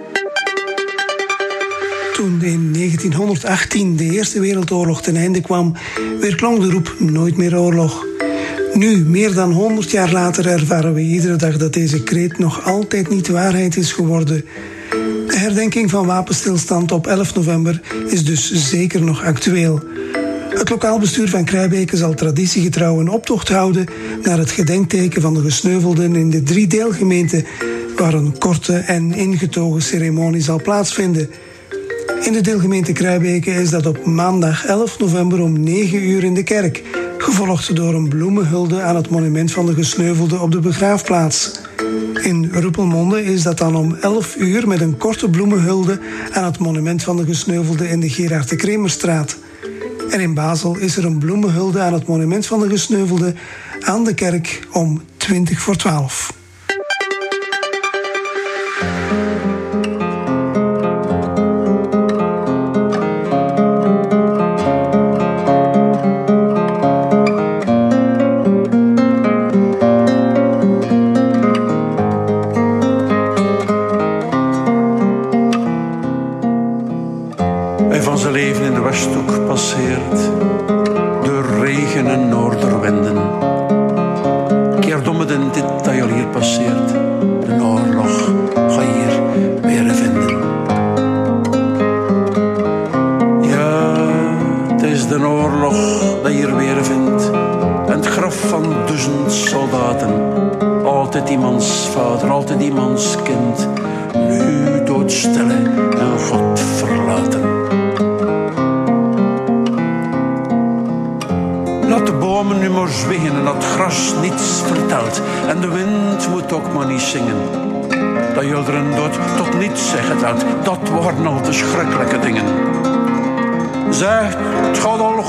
Toen in 1918 de Eerste Wereldoorlog ten einde kwam, weerklonk de roep nooit meer oorlog. Nu, meer dan 100 jaar later, ervaren we iedere dag dat deze kreet nog altijd niet waarheid is geworden. De herdenking van wapenstilstand op 11 november is dus zeker nog actueel. Het lokaal bestuur van Kruibeke zal traditiegetrouw een optocht houden naar het gedenkteken van de gesneuvelden in de drie deelgemeenten, waar een korte en ingetogen ceremonie zal plaatsvinden. In de deelgemeente Kruibeke is dat op maandag 11 november om 9 uur in de kerk, gevolgd door een bloemenhulde aan het monument van de gesneuvelden op de begraafplaats. In Ruppelmonde is dat dan om 11 uur met een korte bloemenhulde aan het monument van de gesneuvelden in de Gerard de Kremerstraat. En in Basel is er een bloemenhulde aan het monument van de gesneuvelden aan de kerk om 20 voor 12.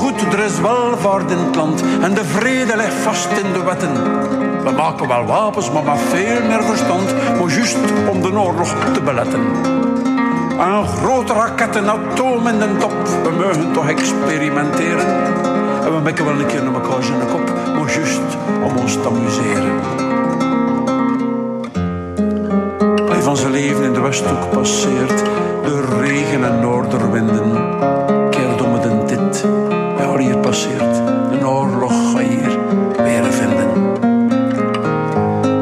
Goed, er is welvaart in het land. En de vrede ligt vast in de wetten. We maken wel wapens, maar met veel meer verstand. Maar juist om de oorlog te beletten. Een grote raketten, atoom in de top. We mogen toch experimenteren. En we mikken wel een keer naar elkaar in de kop. Maar juist om ons te amuseren. Van zijn leven in de Westhoek passeert. Door regen en noorderwinden. Hier passeert. Een oorlog ga je hier weer vinden.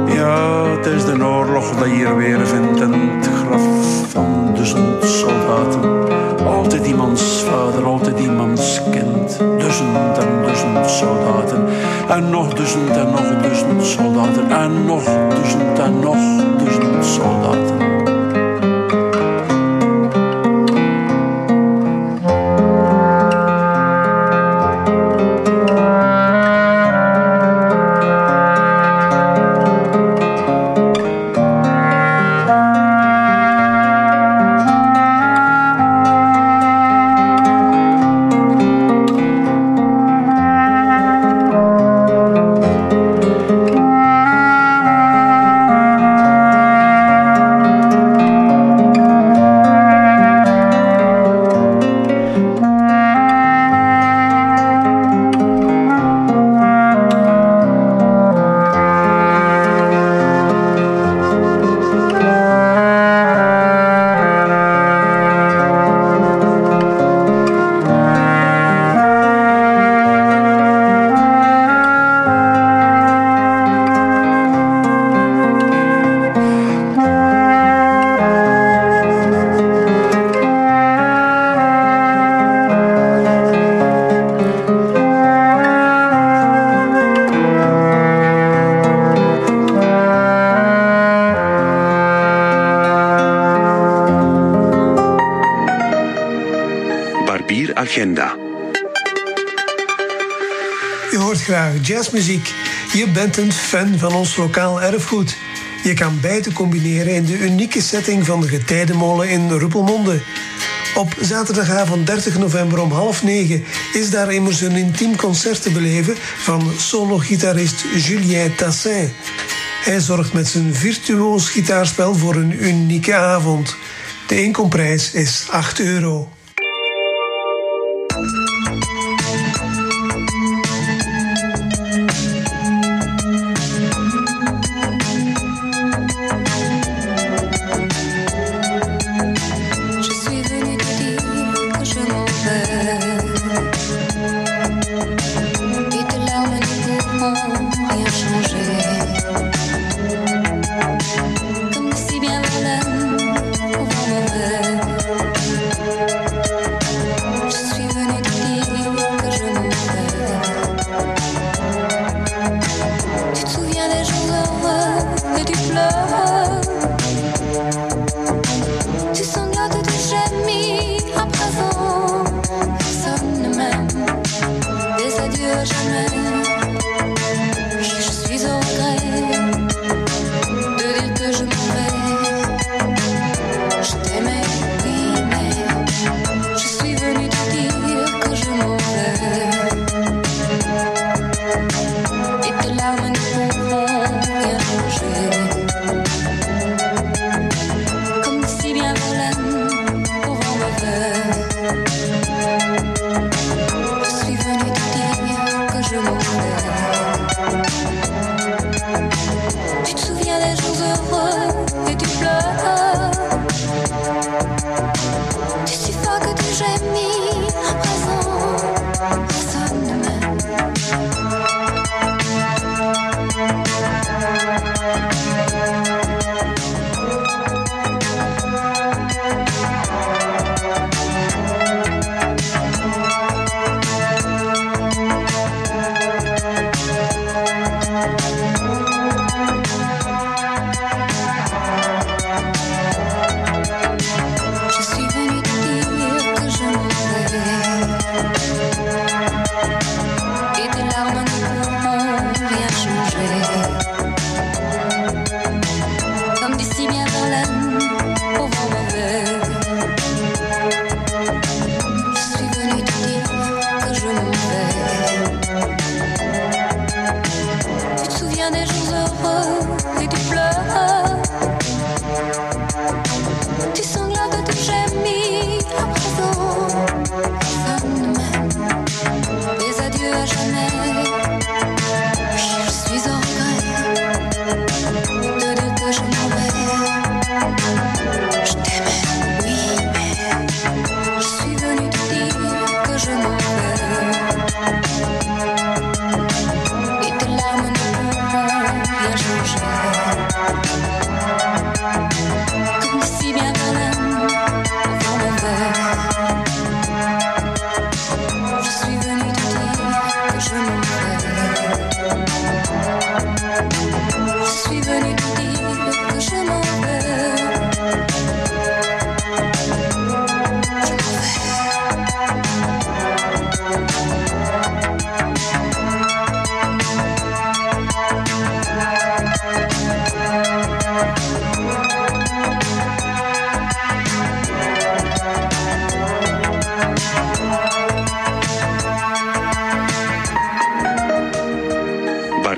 Ja, het is de oorlog dat hier weer vindt. En het graf van duizend soldaten. Altijd iemands vader, altijd iemands kind. Duizend en duizend soldaten. En nog duizend en nog duizend soldaten. En nog Agenda. Je hoort graag jazzmuziek. Je bent een fan van ons lokaal erfgoed. Je kan beide combineren in de unieke setting van de Getijdenmolen in Ruppelmonde. Op zaterdagavond 30 november om half negen is daar immers een intiem concert te beleven van solo-gitarist Julien Tassin. Hij zorgt met zijn virtuoos gitaarspel voor een unieke avond. De inkomprijs is 8 euro.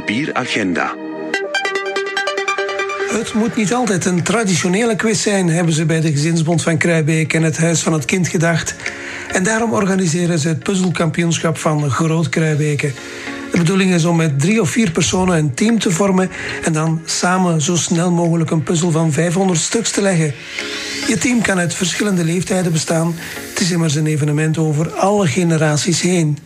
Barbieragenda. Het moet niet altijd een traditionele quiz zijn, hebben ze bij de Gezinsbond van Kruibeek en het Huis van het Kind gedacht. En daarom organiseren ze het puzzelkampioenschap van Groot Kruibeke. De bedoeling is om met drie of vier personen een team te vormen en dan samen zo snel mogelijk een puzzel van 500 stuks te leggen. Je team kan uit verschillende leeftijden bestaan. Het is immers een evenement over alle generaties heen.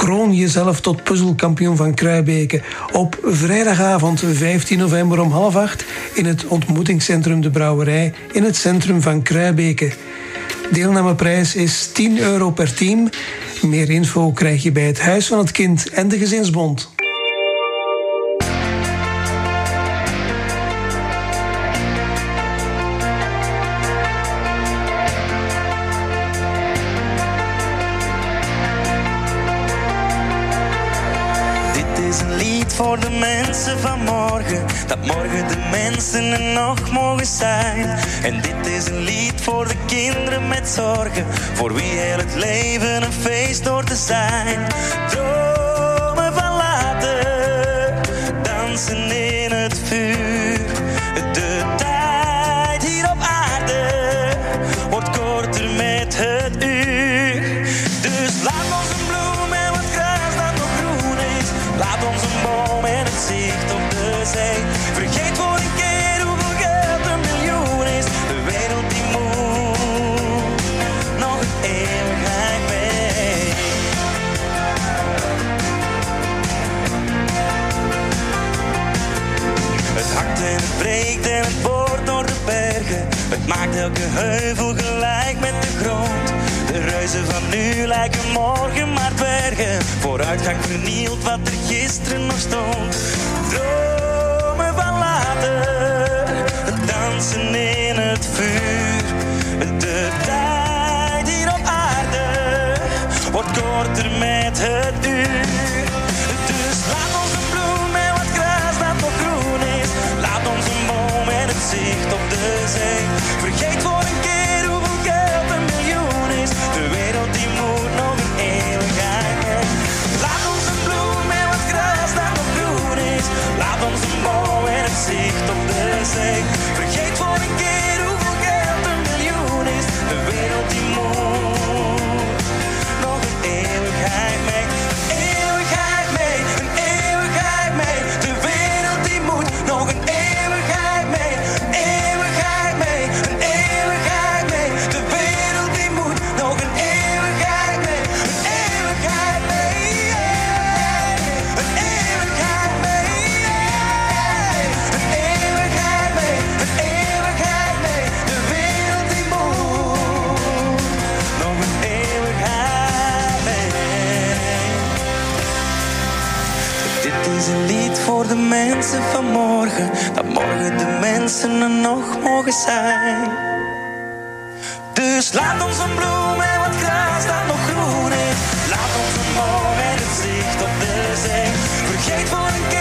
Kroon jezelf tot puzzelkampioen van Kruibeke op vrijdagavond 15 november om half acht in het ontmoetingscentrum De Brouwerij in het centrum van Kruibeke. Deelnameprijs is 10 euro per team. Meer info krijg je bij het Huis van het Kind en de Gezinsbond. Van morgen. Dat morgen de mensen er nog mogen zijn. En dit is een lied voor de kinderen met zorgen. Voor wie heel het leven een feest door te zijn. Dromen van later. Dansen in Vergeet voor een keer hoeveel geld een miljoen is. De wereld die moet nog een eeuwigheid mee. Het hakt en het breekt en het boort door de bergen. Het maakt elke heuvel gelijk met de grond. De reuzen van nu lijken morgen maar bergen. Vooruitgang vernielt wat er gisteren nog stond. In het vuur. De tijd hier op aarde wordt korter met het uur. Dus laat ons een bloem en wat gras dat nog groen is. Laat ons een boom en het zicht op de zee. Vergeet voor een keer hoeveel geld een miljoen is. De wereld die moet nog een eeuwigheid. Laat ons een bloem en wat gras dat nog groen is. Laat ons een boom en het zicht op de zee. Morgen, dat morgen de mensen er nog mogen zijn. Dus laat ons een bloem en wat gras dat nog groen is. Laat ons een boom en het zicht op de zee. Vergeet voor een keer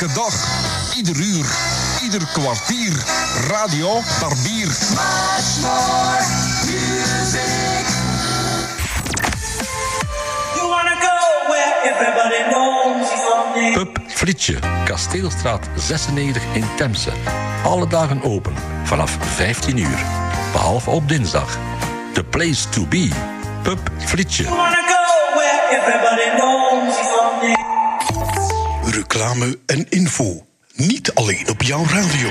elke dag, ieder uur, ieder kwartier. Radio Barbier. Much more music. You wanna go where everybody knows you're from Pub Flitsje, Kasteelstraat 96 in Temse. Alle dagen open, vanaf 15 uur. Behalve op dinsdag. The place to be. Pub Flitsje. You wanna go where everybody knows you're from Reclame en info. Niet alleen op jouw radio.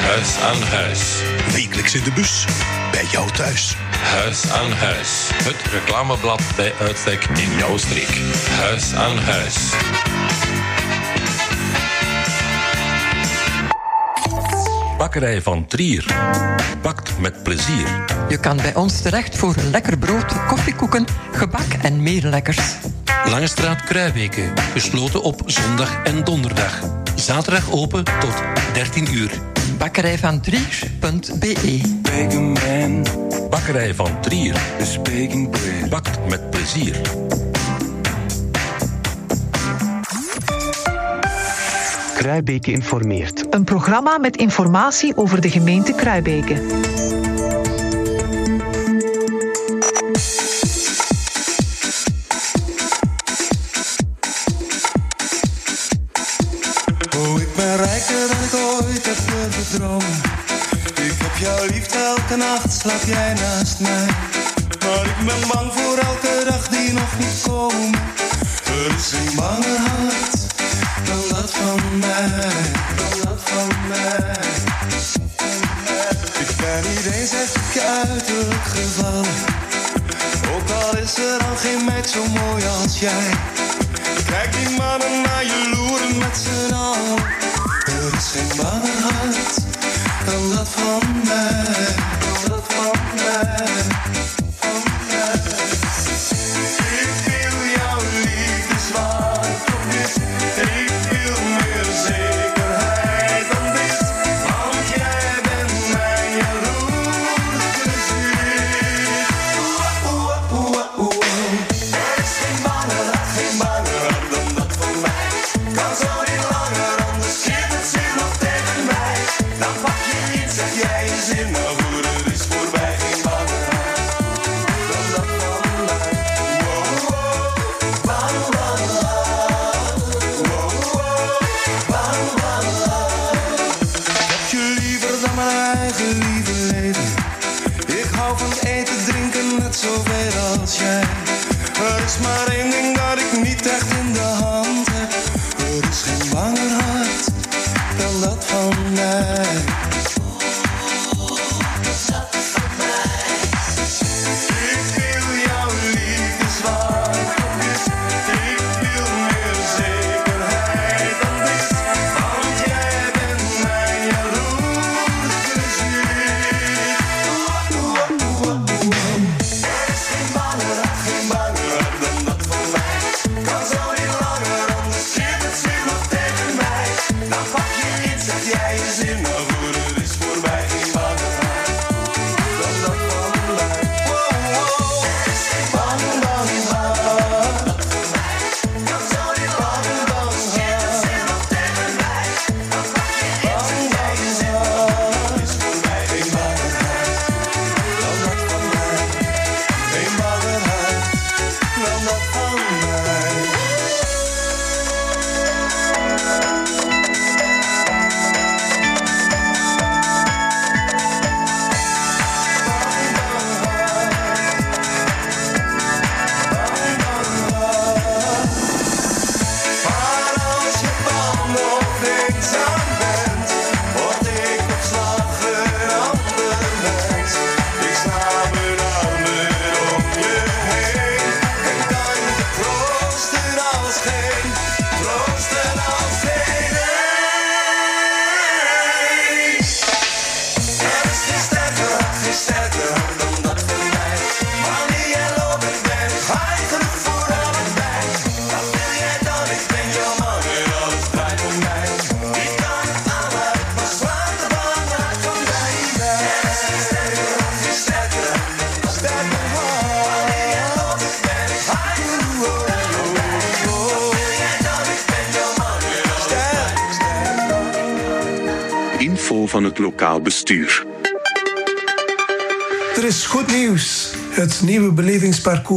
Huis aan huis. Wekelijks in de bus. Bij jou thuis. Huis aan huis. Het reclameblad bij uitstek in jouw streek. Huis aan huis. Bakkerij van Trier. Bakt met plezier. Je kan bij ons terecht voor lekker brood, koffiekoeken, gebak en meer lekkers. Langestraat Kruijbeke. Gesloten op zondag en donderdag. Zaterdag open tot 13 uur. Bakkerij van Trier.be Bakkerij van Trier. Bakt met plezier. Kruibeke informeert. Een programma met informatie over de gemeente Kruibeke. Nacht, slaap jij naast mij. Maar ik ben bang voor elke dag die nog niet komt. Er is een banger hart dan dat van mij. Dan dat van mij. Ik ben niet eens echt op gevallen. Ook al is er al geen meid zo mooi als jij.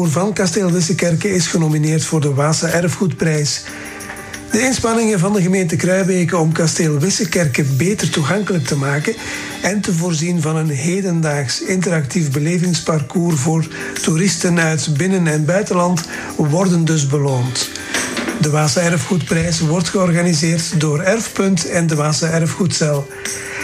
Van Kasteel Wissekerke is genomineerd voor de Waalse Erfgoedprijs. De inspanningen van de gemeente Kruibeke om kasteel Wissekerke beter toegankelijk te maken en te voorzien van een hedendaags interactief belevingsparcours voor toeristen uit binnen- en buitenland worden dus beloond. De Waalse Erfgoedprijs wordt georganiseerd door Erfpunt en de Waalse Erfgoedcel.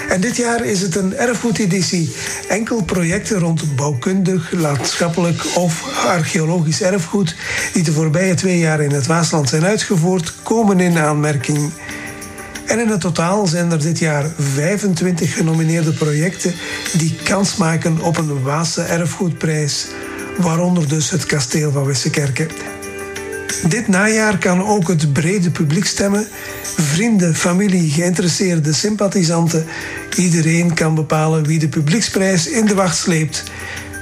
En dit jaar is het een erfgoededitie. Enkel projecten rond bouwkundig, landschappelijk of archeologisch erfgoed die de voorbije twee jaar in het Waasland zijn uitgevoerd, komen in aanmerking. En in het totaal zijn er dit jaar 25 genomineerde projecten die kans maken op een Waalse erfgoedprijs, waaronder dus het kasteel van Wissekerke. Dit najaar kan ook het brede publiek stemmen. Vrienden, familie, geïnteresseerde sympathisanten. Iedereen kan bepalen wie de publieksprijs in de wacht sleept.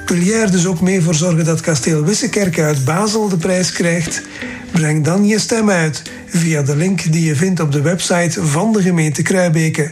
Wil jij er dus ook mee voor zorgen dat kasteel Wissekerke uit Basel de prijs krijgt? Breng dan je stem uit via de link die je vindt op de website van de gemeente Kruibeke.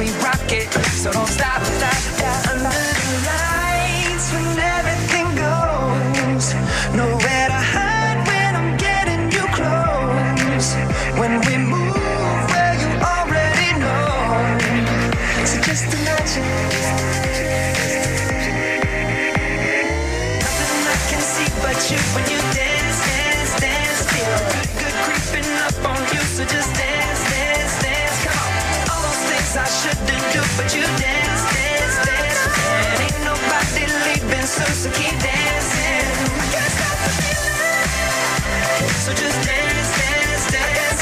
we rock it, so don't stop, stop, stop. Under the lights, when everything goes, nowhere to hide when I'm getting you close. When we move, well, you already know. So just imagine. Nothing I can see but you when you dance, dance, dance. Feel good, good creeping up on you. So just dance, shouldn't do, but you dance, dance, dance. And ain't nobody leaving soon, so keep dancing. Can't stop the feeling. So just dance, dance, dance.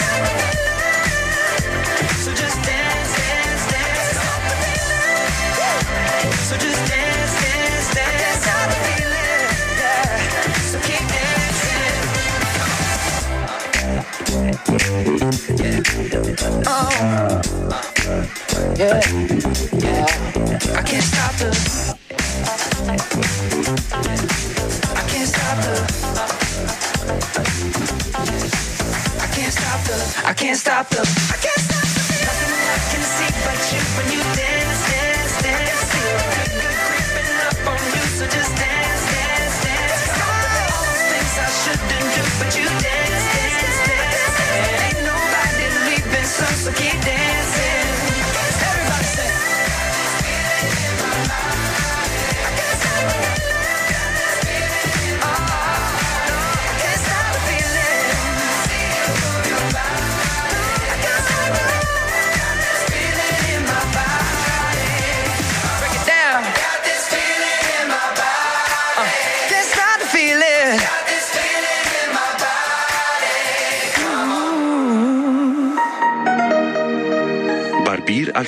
So just dance, dance, dance. So just dance, dance, dance. Stop the feeling, yeah. So keep dancing. Oh, yeah, yeah. I can't stop the. I can't stop the. I can't stop the. I can't stop the. I can't stop the. Nothing I can see but you when you dance, dance, dance. Good, creeping up on you, so just dance, dance, dance. All those things I shouldn't do, but you dance, dance, dance. Ain't nobody leaving so keep dancing.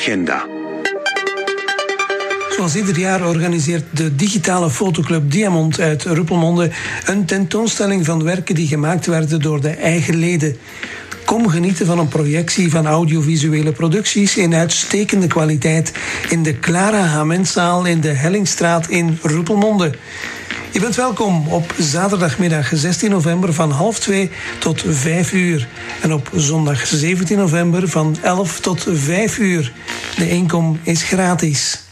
Agenda. Zoals ieder jaar organiseert de digitale fotoclub Diamond uit Ruppelmonde een tentoonstelling van werken die gemaakt werden door de eigen leden. Kom genieten van een projectie van audiovisuele producties in uitstekende kwaliteit in de Clara Hamenszaal in de Hellingstraat in Ruppelmonde. Je bent welkom op zaterdagmiddag 16 november van half 2 tot 5 uur. En op zondag 17 november van 11 tot 5 uur. De inkom is gratis.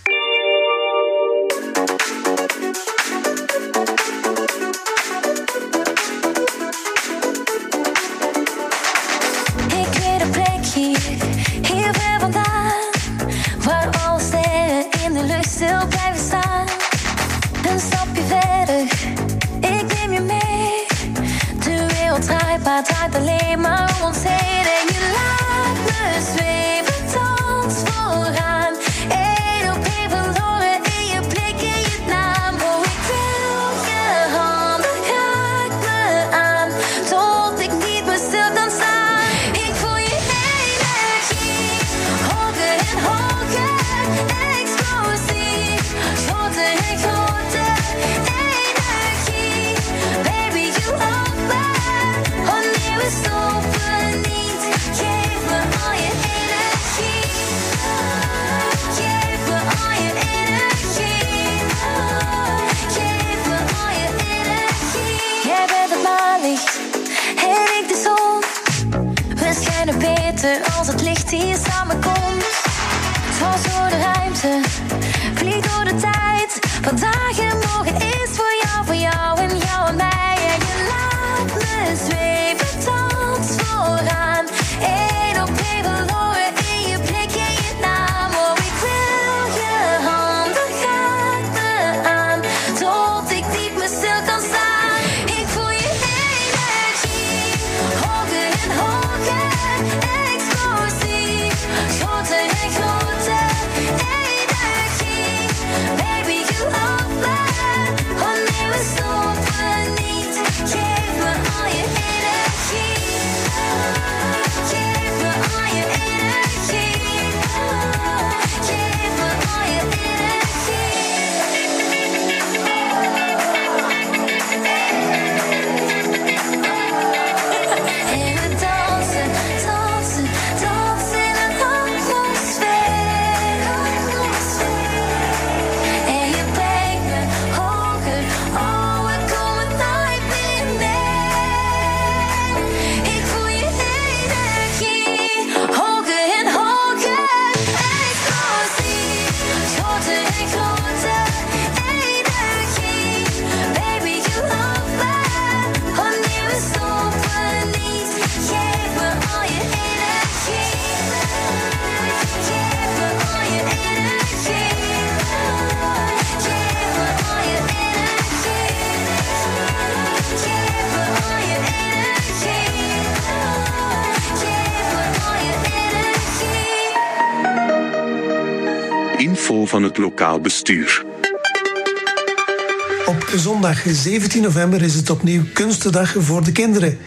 Op zondag 17 november is het opnieuw Kunstendag voor de kinderen.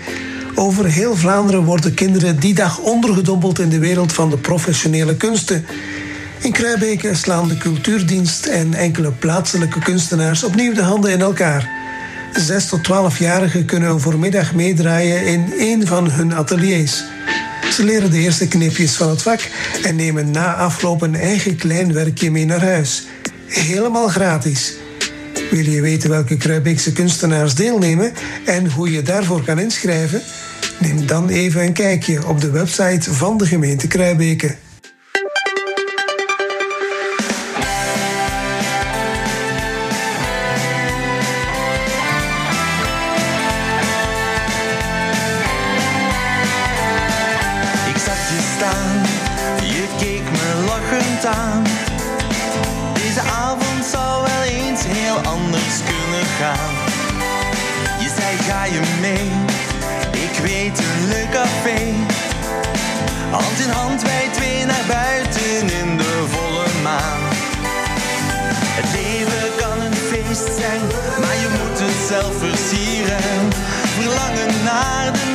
Over heel Vlaanderen worden kinderen die dag ondergedompeld in de wereld van de professionele kunsten. In Kruibeke slaan de cultuurdienst en enkele plaatselijke kunstenaars opnieuw de handen in elkaar. 6 tot 12-jarigen kunnen een voormiddag meedraaien in één van hun ateliers. Ze leren de eerste knipjes van het vak en nemen na afloop een eigen klein werkje mee naar huis. Helemaal gratis. Wil je weten welke Kruibeekse kunstenaars deelnemen en hoe je daarvoor kan inschrijven? Neem dan even een kijkje op de website van de gemeente Kruibeke. Verlangen naar de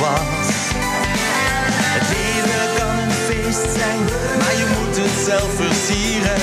was. Het leven kan een feest zijn, maar je moet het zelf versieren.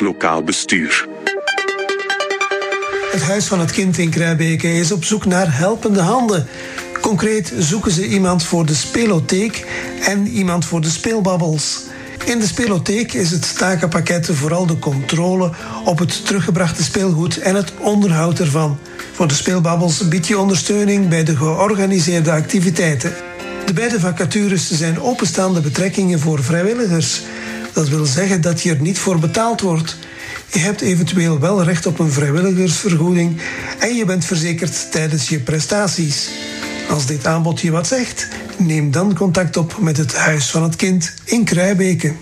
Lokaal bestuur. Het Huis van het Kind in Kruibeke is op zoek naar helpende handen. Concreet zoeken ze iemand voor de spelotheek en iemand voor de speelbabbels. In de spelotheek is het takenpakket vooral de controle op het teruggebrachte speelgoed en het onderhoud ervan. Voor de speelbabbels biedt je ondersteuning bij de georganiseerde activiteiten. De beide vacatures zijn openstaande betrekkingen voor vrijwilligers. Dat wil zeggen dat je er niet voor betaald wordt. Je hebt eventueel wel recht op een vrijwilligersvergoeding en je bent verzekerd tijdens je prestaties. Als dit aanbod je wat zegt, neem dan contact op met het Huis van het Kind in Kruibeke.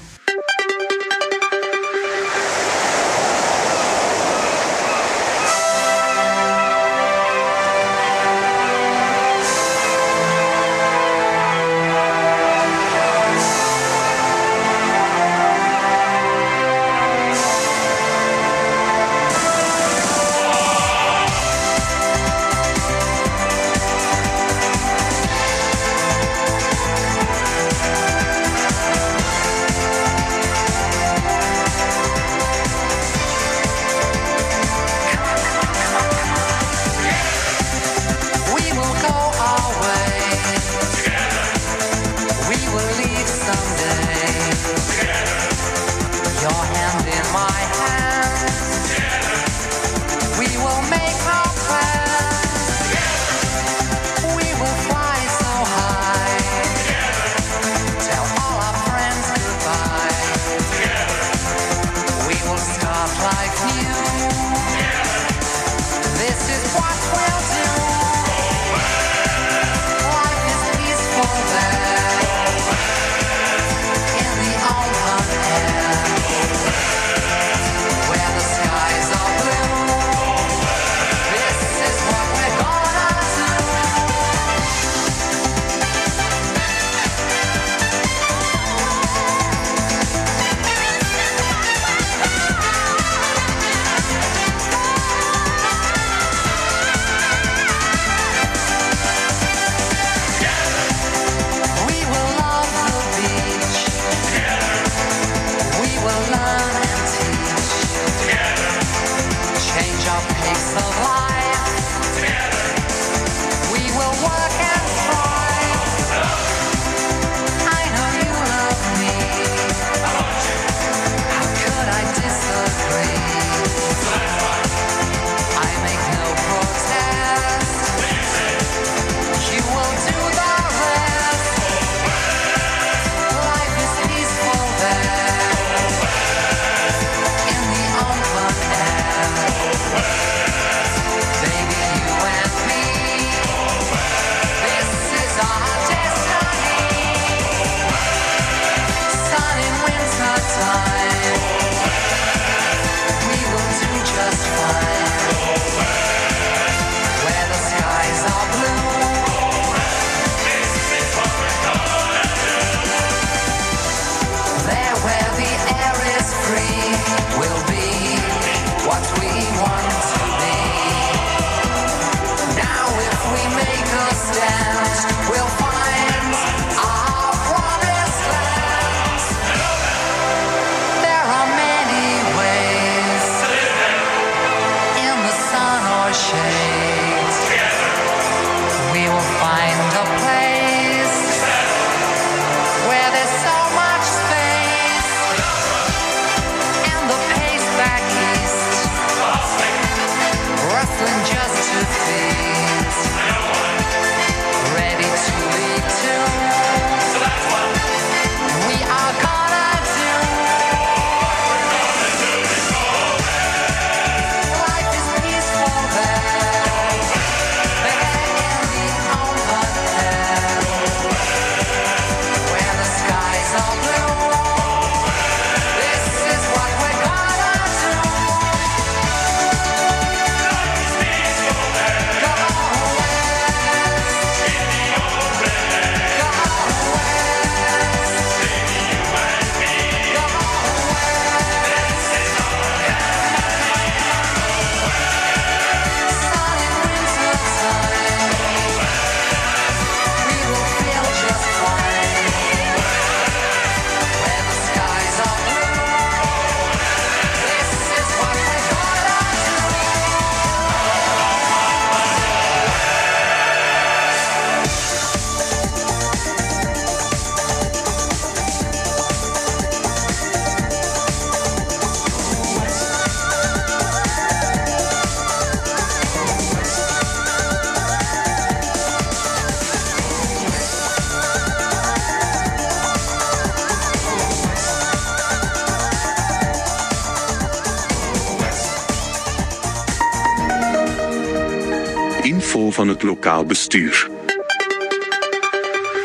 Van het lokaal bestuur.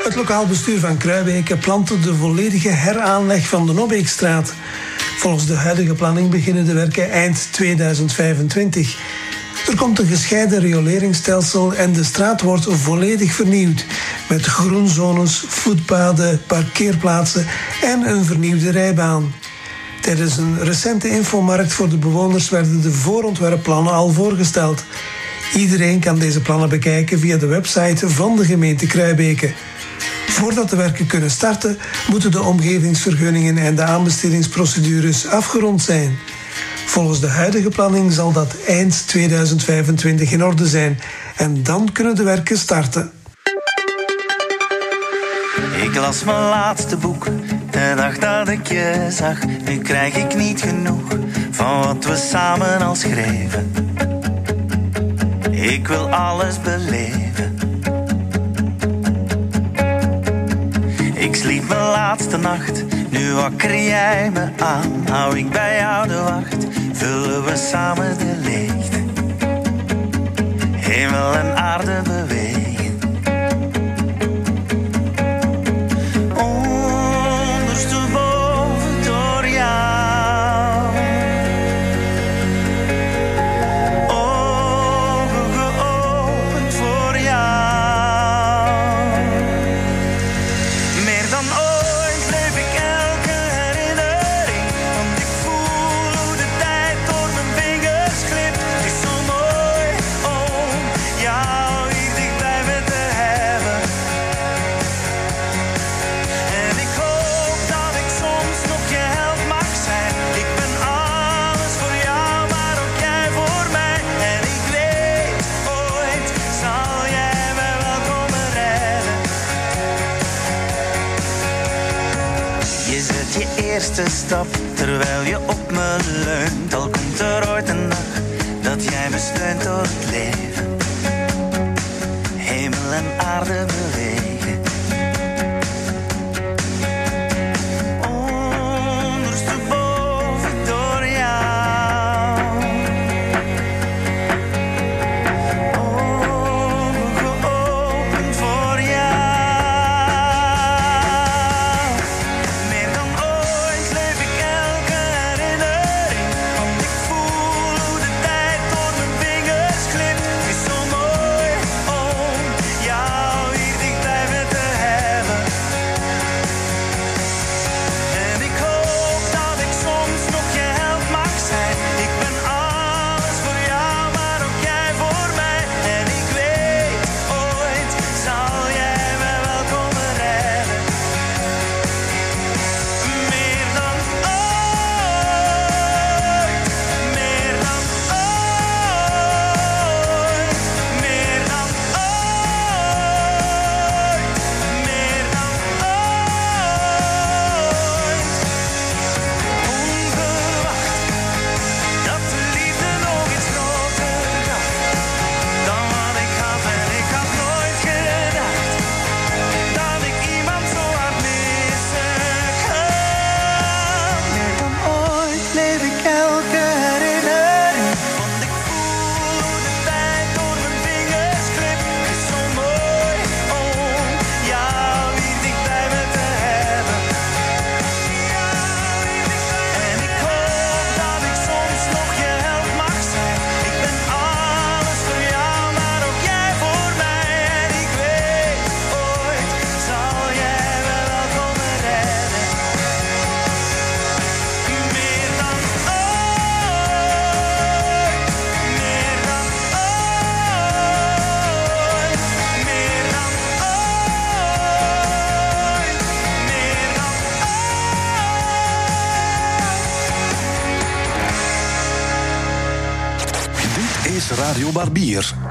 Het lokaal bestuur van Kruibeke plantte de volledige heraanleg van de Nobbeekstraat. Volgens de huidige planning beginnen de werken eind 2025. Er komt een gescheiden rioleringsstelsel en de straat wordt volledig vernieuwd. Met groenzones, voetpaden, parkeerplaatsen en een vernieuwde rijbaan. Tijdens een recente infomarkt voor de bewoners werden de voorontwerpplannen al voorgesteld. Iedereen kan deze plannen bekijken via de website van de gemeente Kruibeke. Voordat de werken kunnen starten, moeten de omgevingsvergunningen en de aanbestedingsprocedures afgerond zijn. Volgens de huidige planning zal dat eind 2025 in orde zijn en dan kunnen de werken starten. Ik las mijn laatste boek, de dag dat ik je zag. Nu krijg ik niet genoeg van wat we samen al schreven. Ik wil alles beleven. Ik sliep mijn laatste nacht, nu wakker jij me aan. Hou ik bij jou de wacht, vullen we samen de leegte. Hemel en aarde bewegen. Terwijl je op me leunt. Al komt er ooit een dag dat jij me steunt door het leven. Hemel en aarde bewegen. Barbier.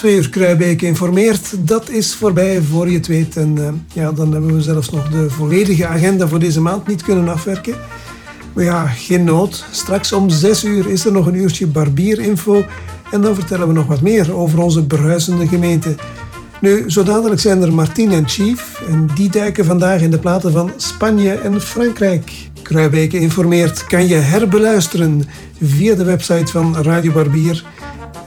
Twee uur Kruibeke informeert. Dat is voorbij voor je het weet. En uh, ja, dan hebben we zelfs nog de volledige agenda voor deze maand niet kunnen afwerken. Maar ja, geen nood. Straks om zes uur is er nog een uurtje barbierinfo. En dan vertellen we nog wat meer over onze bruisende gemeente. Nu, zo dadelijk zijn er Martien en Chief. En die duiken vandaag in de platen van Spanje en Frankrijk. Kruibeke informeert kan je herbeluisteren via de website van Radio Barbier.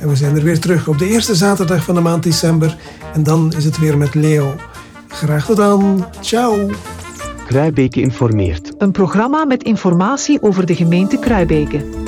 En we zijn er weer terug op de eerste zaterdag van de maand december. En dan is het weer met Leo. Graag tot dan. Ciao. Kruibeke informeert. Een programma met informatie over de gemeente Kruibeke.